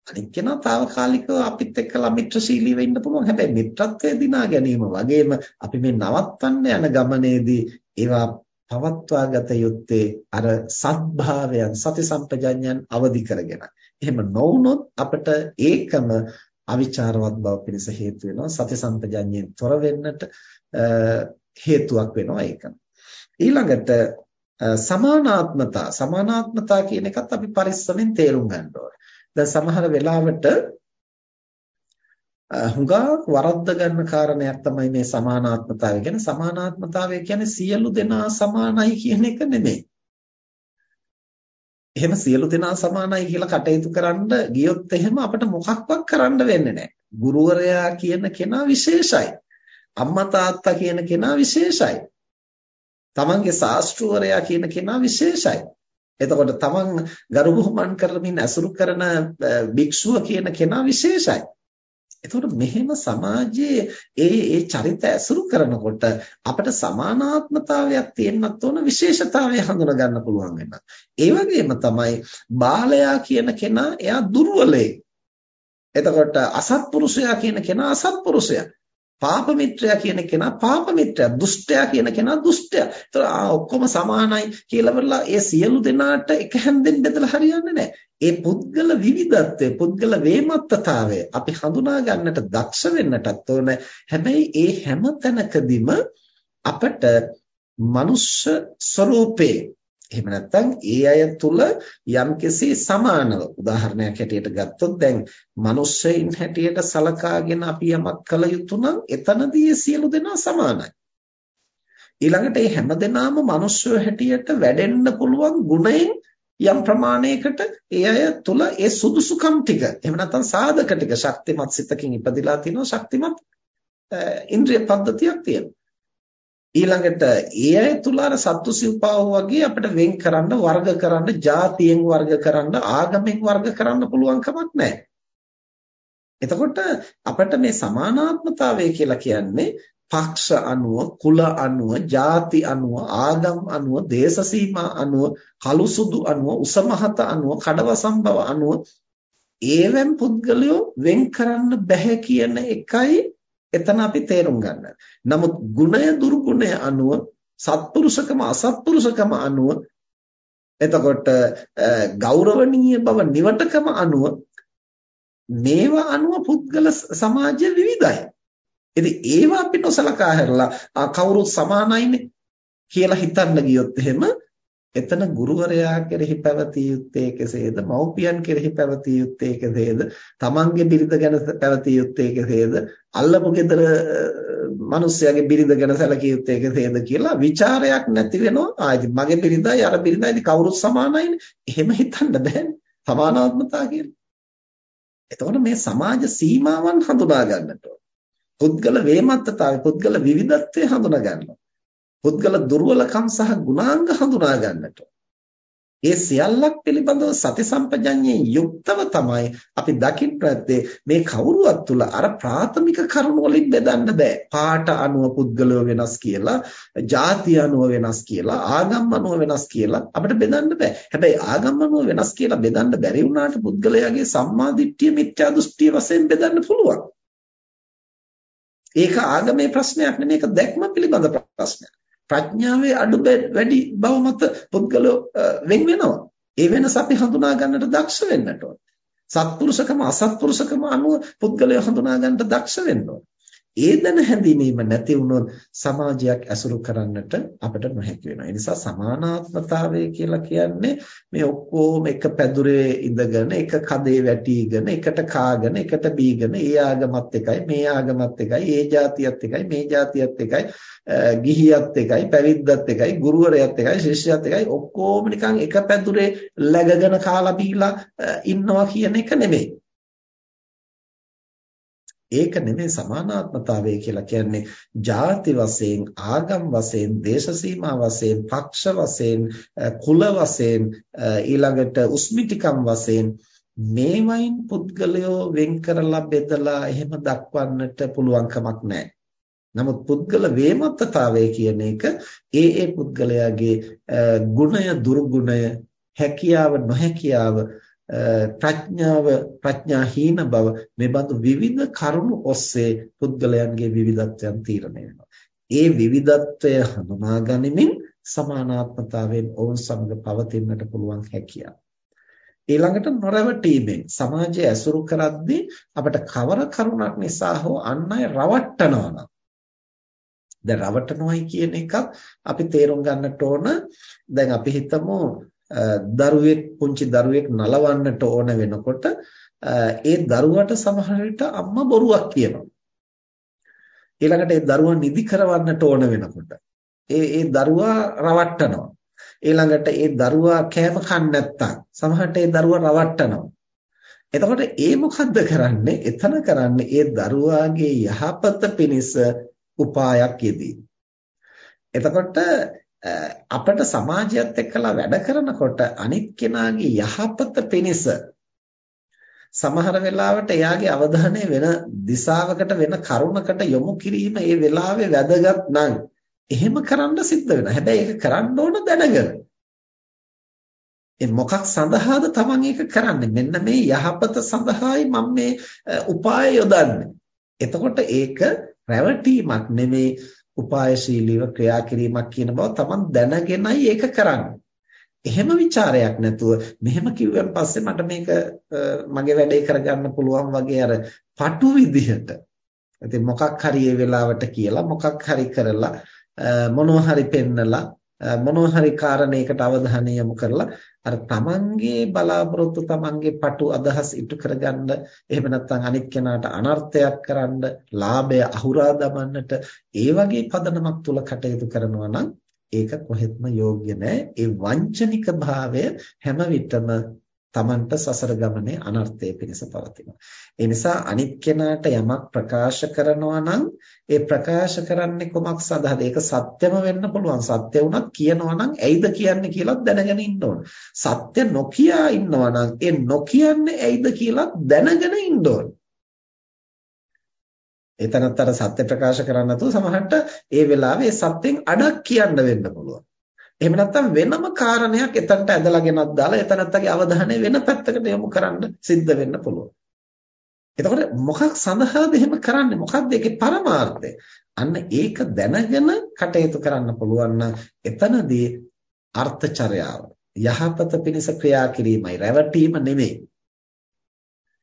[SPEAKER 1] අනිත් කෙනා తాවකාලිකව අපිත් එක්කලා මිත්‍රශීලීව ඉන්න පුළුවන්. හැබැයි මිත්‍රත්වයේ දිනා ගැනීම වගේම අපි මේ නවත්තන්න යන ගමනේදී ඒවා පවත්වා ගත යුත්තේ අර සත්භාවයන් සති සම්පජඤ්ඤයන් අවදි කරගෙන. එහෙම නොවුනොත් අපිට ඒකම අවිචාරවත් බව පිණිස හේතු වෙනවා. සති සම්පජඤ්ඤයෙන් තොර වෙන්නට හේතුවක් වෙනවා ඒක. ඊළඟට සමානාත්මතා සමානාත්මතා කියන එකත් අපි පරිස්සමෙන් තේරුම් ගන්න ඕනේ. දැන් සමහර වෙලාවට හුඟක් වරද්ද ගන්න කාරණයක් තමයි මේ සමානාත්මතාවය. කියන්නේ සමානාත්මතාවය කියන්නේ සියලු දෙනා සමානයි කියන එක නෙමෙයි. එහෙම සියලු දෙනා සමානයි කියලා කටයුතු කරන්න ගියොත් එහෙම අපිට මොකක්වත් කරන්න වෙන්නේ නැහැ. ගුරුවරයා කියන කෙනා විශේෂයි. අම්මා තාත්තා කියන කෙනා විශේෂයි. තමන්ගේ ශාස්ත්‍රවරයා කියන කෙනා විශේෂයි. එතකොට තමන් ගරු බුහුමන් කරමින් ඇසුරු කරන භික්ෂුව කියන කෙනා විශේෂයි. එතකොට මෙහෙම සමාජයේ ඒ ඒ චරිත ඇසුරු කරනකොට අපිට සමානාත්මතාවයක් තියෙන්නත් ඕන විශේෂතාවය හඳුනා ගන්න පුළුවන් වෙනවා. ඒ වගේම තමයි බාලයා කියන කෙනා එයා දුර්වලයෙක්. එතකොට අසත්පුරුෂයා කියන කෙනා අසත්පුරුෂයා. පාප මිත්‍රයා කියන කෙනා පාප මිත්‍රයා දුෂ්ටයා කියන කෙනා දුෂ්ටයා. ඒතර ආ ඔක්කොම සමානයි කියලා වරලා ඒ සියලු දෙනාට එක හැන්දෙන් බෙදලා හරියන්නේ නැහැ. ඒ පුද්ගල විවිධත්වය, පුද්ගල වේමත්තතාවය අපි හඳුනා ගන්නට දක්ෂ වෙන්නටත් ඕන. හැබැයි ඒ හැම තැනකදීම අපට මනුෂ්‍ය ස්වરૂපේ එහෙම නැත්නම් ඒ අය තුල යම්කිසි සමානව උදාහරණයක් හැටියට ගත්තොත් දැන් මිනිස්සෙයින් හැටියට සලකාගෙන අපි යමක් කළ යුතු නම් එතනදී සියලු දෙනා සමානයි. ඊළඟට මේ හැමදෙනාම මිනිස්සු හැටියට වැඩෙන්න පුළුවන් ගුණයෙන් යම් ප්‍රමාණයකට ඒ අය තුල ඒ සුදුසුකම් ටික එහෙම නැත්නම් සාධක ටික ශක්තිමත් සිතකින් ඉපදිලා තිනවා ශක්තිමත් ඉන්ද්‍රිය පද්ධතියක් තියෙනවා. ඊළඟට ඒ අය තුල අර සත්තු සිව්පාව වගේ අපිට වෙන් කරන්න වර්ග කරන්න ಜಾතියෙන් වර්ග කරන්න ආගමෙන් වර්ග කරන්න පුළුවන් කමක් නැහැ. එතකොට අපිට මේ සමානාත්මතාවය කියලා කියන්නේ පක්ෂ අනුව, කුල අනුව, ಜಾති අනුව, ආගම් අනුව, දේශ සීමා අනුව, කළු සුදු අනුව, උසමහත අනුව, කඩවසම්බව අනුව ඒවෙන් පුද්ගලයෝ වෙන් කරන්න බැහැ කියන එකයි එතන අපි තේරුම් ගන්න. නමුත් ගුණය දුර්ගුණය අනුව සත්පුරුෂකම අසත්පුරුෂකම අනුව එතකොට ගෞරවණීය බව නිවටකම අනුව මේවා අනුව පුද්ගල සමාජය විවිධයි. ඉතින් ඒවා අපි නොසලකා හැරලා කවුරුත් සමානයිනේ කියලා හිතන්න ගියොත් එහෙම එතන ගුරුවරයා කෙරෙහි පැවතිය යුත්තේ කෙසේද? මව්පියන් කෙරෙහි පැවතිය යුත්තේ කෙසේද? තමන්ගේ බිරිඳ ගැන පැවතිය යුත්තේ කෙසේද? අල්ලපු ගෙදර මිනිස්යාගේ බිරිඳ ගැන සැලකිය යුත්තේ කෙසේද කියලා ਵਿਚාරයක් නැති වෙනවා. ආයි මගේ බිරිඳයි අර බිරිඳයි කවුරුත් සමානයිනේ. එහෙම හිතන්න බෑනේ. සමානාත්මතාව කියලා. එතකොට මේ සමාජ සීමාවන් හඳුනා ගන්නට පුද්ගල වේමත්තතාවය පුද්ගල විවිධත්වය හඳුනා ගන්නවා පුද්ගල දුර්වලකම් සහ ගුණාංග හඳුනා ගන්නට. ඒ සියල්ලක් පිළිබඳව සති සම්පජඤ්ඤයෙන් යුක්තව තමයි අපි දකින්න ඇත්තේ මේ කවුරුවත් තුල අර ප්‍රාථමික කරුණු වලින් බෙදන්න බෑ. පාට අනුව පුද්ගලව වෙනස් කියලා, ಜಾති අනුව වෙනස් කියලා, ආගම් අනුව වෙනස් කියලා අපිට බෙදන්න බෑ. හැබැයි ආගම් අනුව වෙනස් කියලා බෙදන්න බැරි වුණාට පුද්ගලයාගේ සම්මාදිට්ඨිය මිත්‍යා දෘෂ්ටිය වශයෙන් බෙදන්න පුළුවන්. ඒක ආගමේ ප්‍රශ්නයක් නෙමෙයි ඒක දැක්ම පිළිබඳ ප්‍රශ්නයක්. ප්‍රඥාවේ අඩු වැඩි බව මත පුද්ගලෝ වෙන් වෙනවා. ඒ වෙනස අපි හඳුනා ගන්නට දක්ෂ වෙන්නට ඕන. සත්පුරුෂකම අසත්පුරුෂකම අනුව පුද්ගලයා හඳුනා ගන්නට දක්ෂ වෙන්න ඕන. ඒ දැන හැඳිනීම නැති වුණොත් සමාජයක් ඇසුරු කරන්නට අපිට නොහැකි වෙනවා. ඒ නිසා සමානාත්මතාවය කියලා කියන්නේ මේ ඔක්කොම එක පැදුරේ ඉඳගෙන එක කදේ වැටිගෙන එකට කාගෙන එකට බීගෙන ඒ ආගමත් එකයි මේ ආගමත් එකයි ඒ જાතියත් එකයි මේ જાතියත් එකයි ගිහියත් එකයි පැවිද්දත් එකයි ගුරුවරයාත් එකයි ශිෂ්‍යයත් එකයි ඔක්කොම නිකන් එක පැදුරේ läගගෙන කාලා බීලා ඉන්නවා කියන එක නෙමෙයි. ඒක නෙමෙයි සමානාත්මතාවය කියලා කියන්නේ ಜಾති වශයෙන් ආගම් වශයෙන් දේශ සීමා වශයෙන් පක්ෂ වශයෙන් කුල වශයෙන් ඊළඟට උස්මිතිකම් වශයෙන් මේවයින් පුද්ගලයෝ වෙන් කරලා බෙදලා එහෙම දක්වන්නට පුළුවන් කමක් නැහැ. නමුත් පුද්ගල වේමත්තතාවය කියන එක ඒ ඒ පුද්ගලයාගේ ගුණය දුර්ගුණය හැකියාව නොහැකියාව ප්‍රඥාව ප්‍රඥාහීන බව මේ බඳු විවිධ කරුණු ඔස්සේ පුද්ගලයන්ගේ විවිධත්වයන් තීරණය වෙනවා. ඒ විවිධත්වය හඳුනා ගනිමින් සමානාත්මතාවයෙන් ඔවුන් සමග පවතින්නට පුළුවන් හැකියාව. ඊළඟට නොරවටීමෙන් සමාජය ඇසුරු කරද්දී අපට කවර කරුණක් නිසා හෝ අන් අය රවට්ටනවා නම් දැන් රවටනොයි කියන එකත් අපි තේරුම් ගන්නට ඕන දැන් අපි හිතමු දරුවෙක් පුංචි දරුවෙක් නලවන්නට ඕන වෙනකොට ඒ දරුවට සමහර විට අම්මා බොරුවක් කියනවා. ඊළඟට ඒ දරුවා නිදි කරවන්නට ඕන වෙනකොට ඒ ඒ දරුවා රවට්ටනවා. ඊළඟට ඒ දරුවා කෑම කන්නේ නැත්තම් සමහරට ඒ දරුවා රවට්ටනවා. එතකොට ඒ මොකද්ද කරන්නේ? එතන කරන්නේ ඒ දරුවාගේ යහපත පිණිස උපායක් යෙදී. එතකොට අපට සමාජයත් එක්කලා වැඩ කරනකොට අනිත් කෙනාගේ යහපත පිණිස සමහර වෙලාවට එයාගේ අවධානය වෙන දිශාවකට වෙන කරුණකට යොමු කිරීම ඒ වෙලාවේ වැදගත් නම් එහෙම කරන්න සිද්ධ වෙනවා. හැබැයි ඒක කරන්න ඕන දැනගෙන. ඒ මොකක් සඳහාද Taman ඒක කරන්නේ? මෙන්න මේ යහපත සඳහායි මම මේ උපාය යොදන්නේ. එතකොට ඒක රැවටීමක් නෙමේ උපායශීලීව ක්‍රියා කිරීමක් කියන බව Taman දැනගෙනයි ඒක කරන්නේ. එහෙම ਵਿਚාරයක් නැතුව මෙහෙම කිව්වන් පස්සේ මට මේක මගේ වැඩේ කරගන්න පුළුවන් වගේ අර පටු විදිහට ඉතින් මොකක් හරි ඒ වෙලාවට කියලා මොකක් හරි කරලා මොනවා හරි පෙන්නලා මොනවා හරි කාරණයකට අවධානය යොමු කරලා අර තමන්ගේ බලාපොරොත්තු තමන්ගේ පටු අදහස් ඉටු කරගන්න එහෙම නැත්නම් අනිත් කෙනාට අනර්ථයක් කරන්න ලාභය අහුරා දමන්නට ඒ වගේ පදනමක් තුල කටයුතු කරනවා නම් ඒක කොහෙත්ම යෝග්‍ය නැහැ ඒ වංචනික භාවය හැම විටම තමන්ට සසර ගමනේ අනර්ථය පිණිස පවතිනවා. ඒ නිසා අනිත් කෙනාට යමක් ප්‍රකාශ කරනවා නම් ඒ ප්‍රකාශ කරන්නේ කොමක් සඳහාද? ඒක සත්‍යම වෙන්න පුළුවන්. සත්‍ය වුණත් කියනවා නම් ඇයිද කියන්නේ කියලා දැනගෙන ඉන්න ඕන. සත්‍ය නොකියා ඉන්නවා නම් ඒ නොකියන්නේ ඇයිද කියලා දැනගෙන ඉන්න ඕන. එතනත්තර සත්‍ය ප්‍රකාශ කරන්න නැතුව සමහරට ඒ වෙලාවේ ඒ සත්‍යෙන් අඩක් කියන්න වෙන්න පුළුවන්. එහෙම නැත්නම් වෙනම කාරණයක් එතනට ඇදලා ගෙනත් දාලා එතනත්තගේ අවධානය වෙන පැත්තකට යොමු කරන්න සිද්ධ වෙන්න පුළුවන්. එතකොට මොකක් සඳහාද එහෙම කරන්නේ? මොකක්ද ඒකේ පරමාර්ථය? අන්න ඒක දැනගෙන කටයුතු කරන්න පුළුවන් නම් එතනදී අර්ථචර්යාව යහපත පිණිස ක්‍රියා කිරීමයි රැවටීම නෙමෙයි.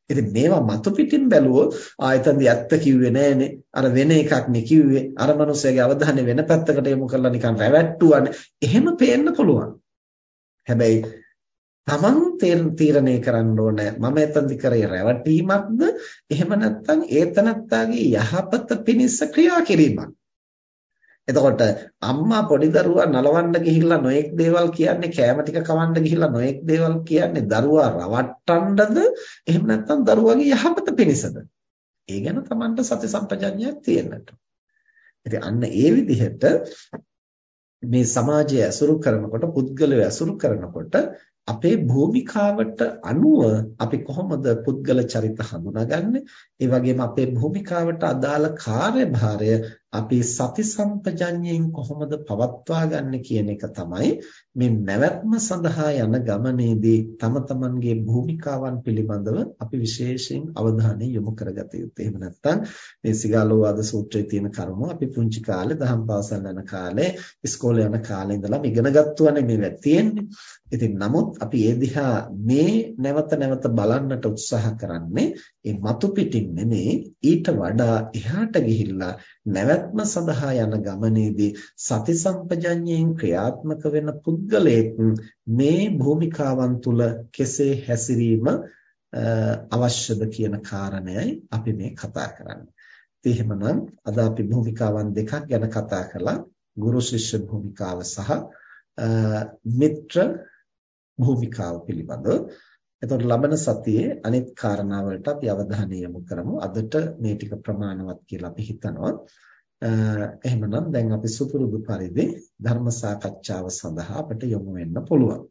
[SPEAKER 1] ඉතින් මේවා මතු පිටින් බැලුවොත් ආයතනදී ඇත්ත කිව්වේ නෑනේ. අර වෙන එකක් නේ කිව්වේ. අර මනුස්සයාගේ අවධානය වෙන පැත්තකට යොමු කරලා නිකන් රැවට්ටුවානේ. එහෙම පේන්න පුළුවන්. හැබැයි තමන් තීරණය කරන්න ඕනේ මම එතනදි කරේ රැවටීමක්ද එහෙම නැත්නම් ඒතනත්තාගේ යහපත පිණිස ක්‍රියා කිරීමක් එතකොට අම්මා පොඩි දරුවා නලවන්න ගිහිල්ලා නොඑක් දේවල් කියන්නේ කෑම ටික කවන්න ගිහිල්ලා නොඑක් දේවල් කියන්නේ දරුවා රවට්ටන්නද එහෙම නැත්නම් දරුවාගේ යහපත පිණිසද ඒ ගැන Tamanට සති සම්පජඤ්ඤයක් තියෙන්නට. ඉතින් අන්න ඒ විදිහට මේ සමාජය ඇසුරු කරනකොට පුද්ගලයා ඇසුරු කරනකොට අපේ භූමිකාවට අනුව අපි කොහොමද පුද්ගල චරිත හඳුනාගන්නේ? ඒ වගේම අපේ භූමිකාවට අදාළ කාර්යභාරය අපි සති සම්පජඤ්ඤයෙන් කොහොමද පවත්වා ගන්න කියන එක තමයි මේ නැවැත්ම සඳහා යන ගමනේදී තම තමන්ගේ භූමිකාවන් පිළිබඳව අපි විශේෂයෙන් අවධානය යොමු කරගත යුත්තේ. එහෙම නැත්නම් මේ සිගාලෝවාද සූත්‍රයේ තියෙන කරුණු අපි පුංචි කාලේ දහම් පාසල් යන කාලේ ඉස්කෝලේ යන කාලේ ඉඳලා ඉගෙන ගත්තුවනේ මේවා තියෙන්නේ. ඉතින් නමුත් අපි ඒ දිහා මේ නැවත නැවත බලන්නට උත්සාහ කරන්නේ ඒ මතු පිටින් නෙමේ ඊට වඩා එහාට ගිහිල්ලා නැවැත්ම සඳහා යන ගමනේදී සති සම්පජඤ්ඤයෙන් ක්‍රියාත්මක වෙන පුද්ගලයෙක් මේ භූමිකාවන් තුල කෙසේ හැසිරීම අවශ්‍යද කියන කාරණයයි අපි මේ කතා කරන්නේ. ඉතින් එහෙමනම් අද අපි භූමිකාවන් දෙකක් ගැන කතා කළා. ගුරු ශිෂ්‍ය භූමිකාව සහ මිත්‍ර භූමිකාව පිළිබඳව. එතකොට ලබන සතියේ අනිත් කාරණා වලට අපි අවධානය යොමු කරමු. අදට මේ ටික ප්‍රමාණවත් කියලා අපි හිතනවා. එහෙමනම් දැන් අපි සුපුරුදු පරිදි ධර්ම සාකච්ඡාව සඳහා අපට යොමු වෙන්න පුළුවන්.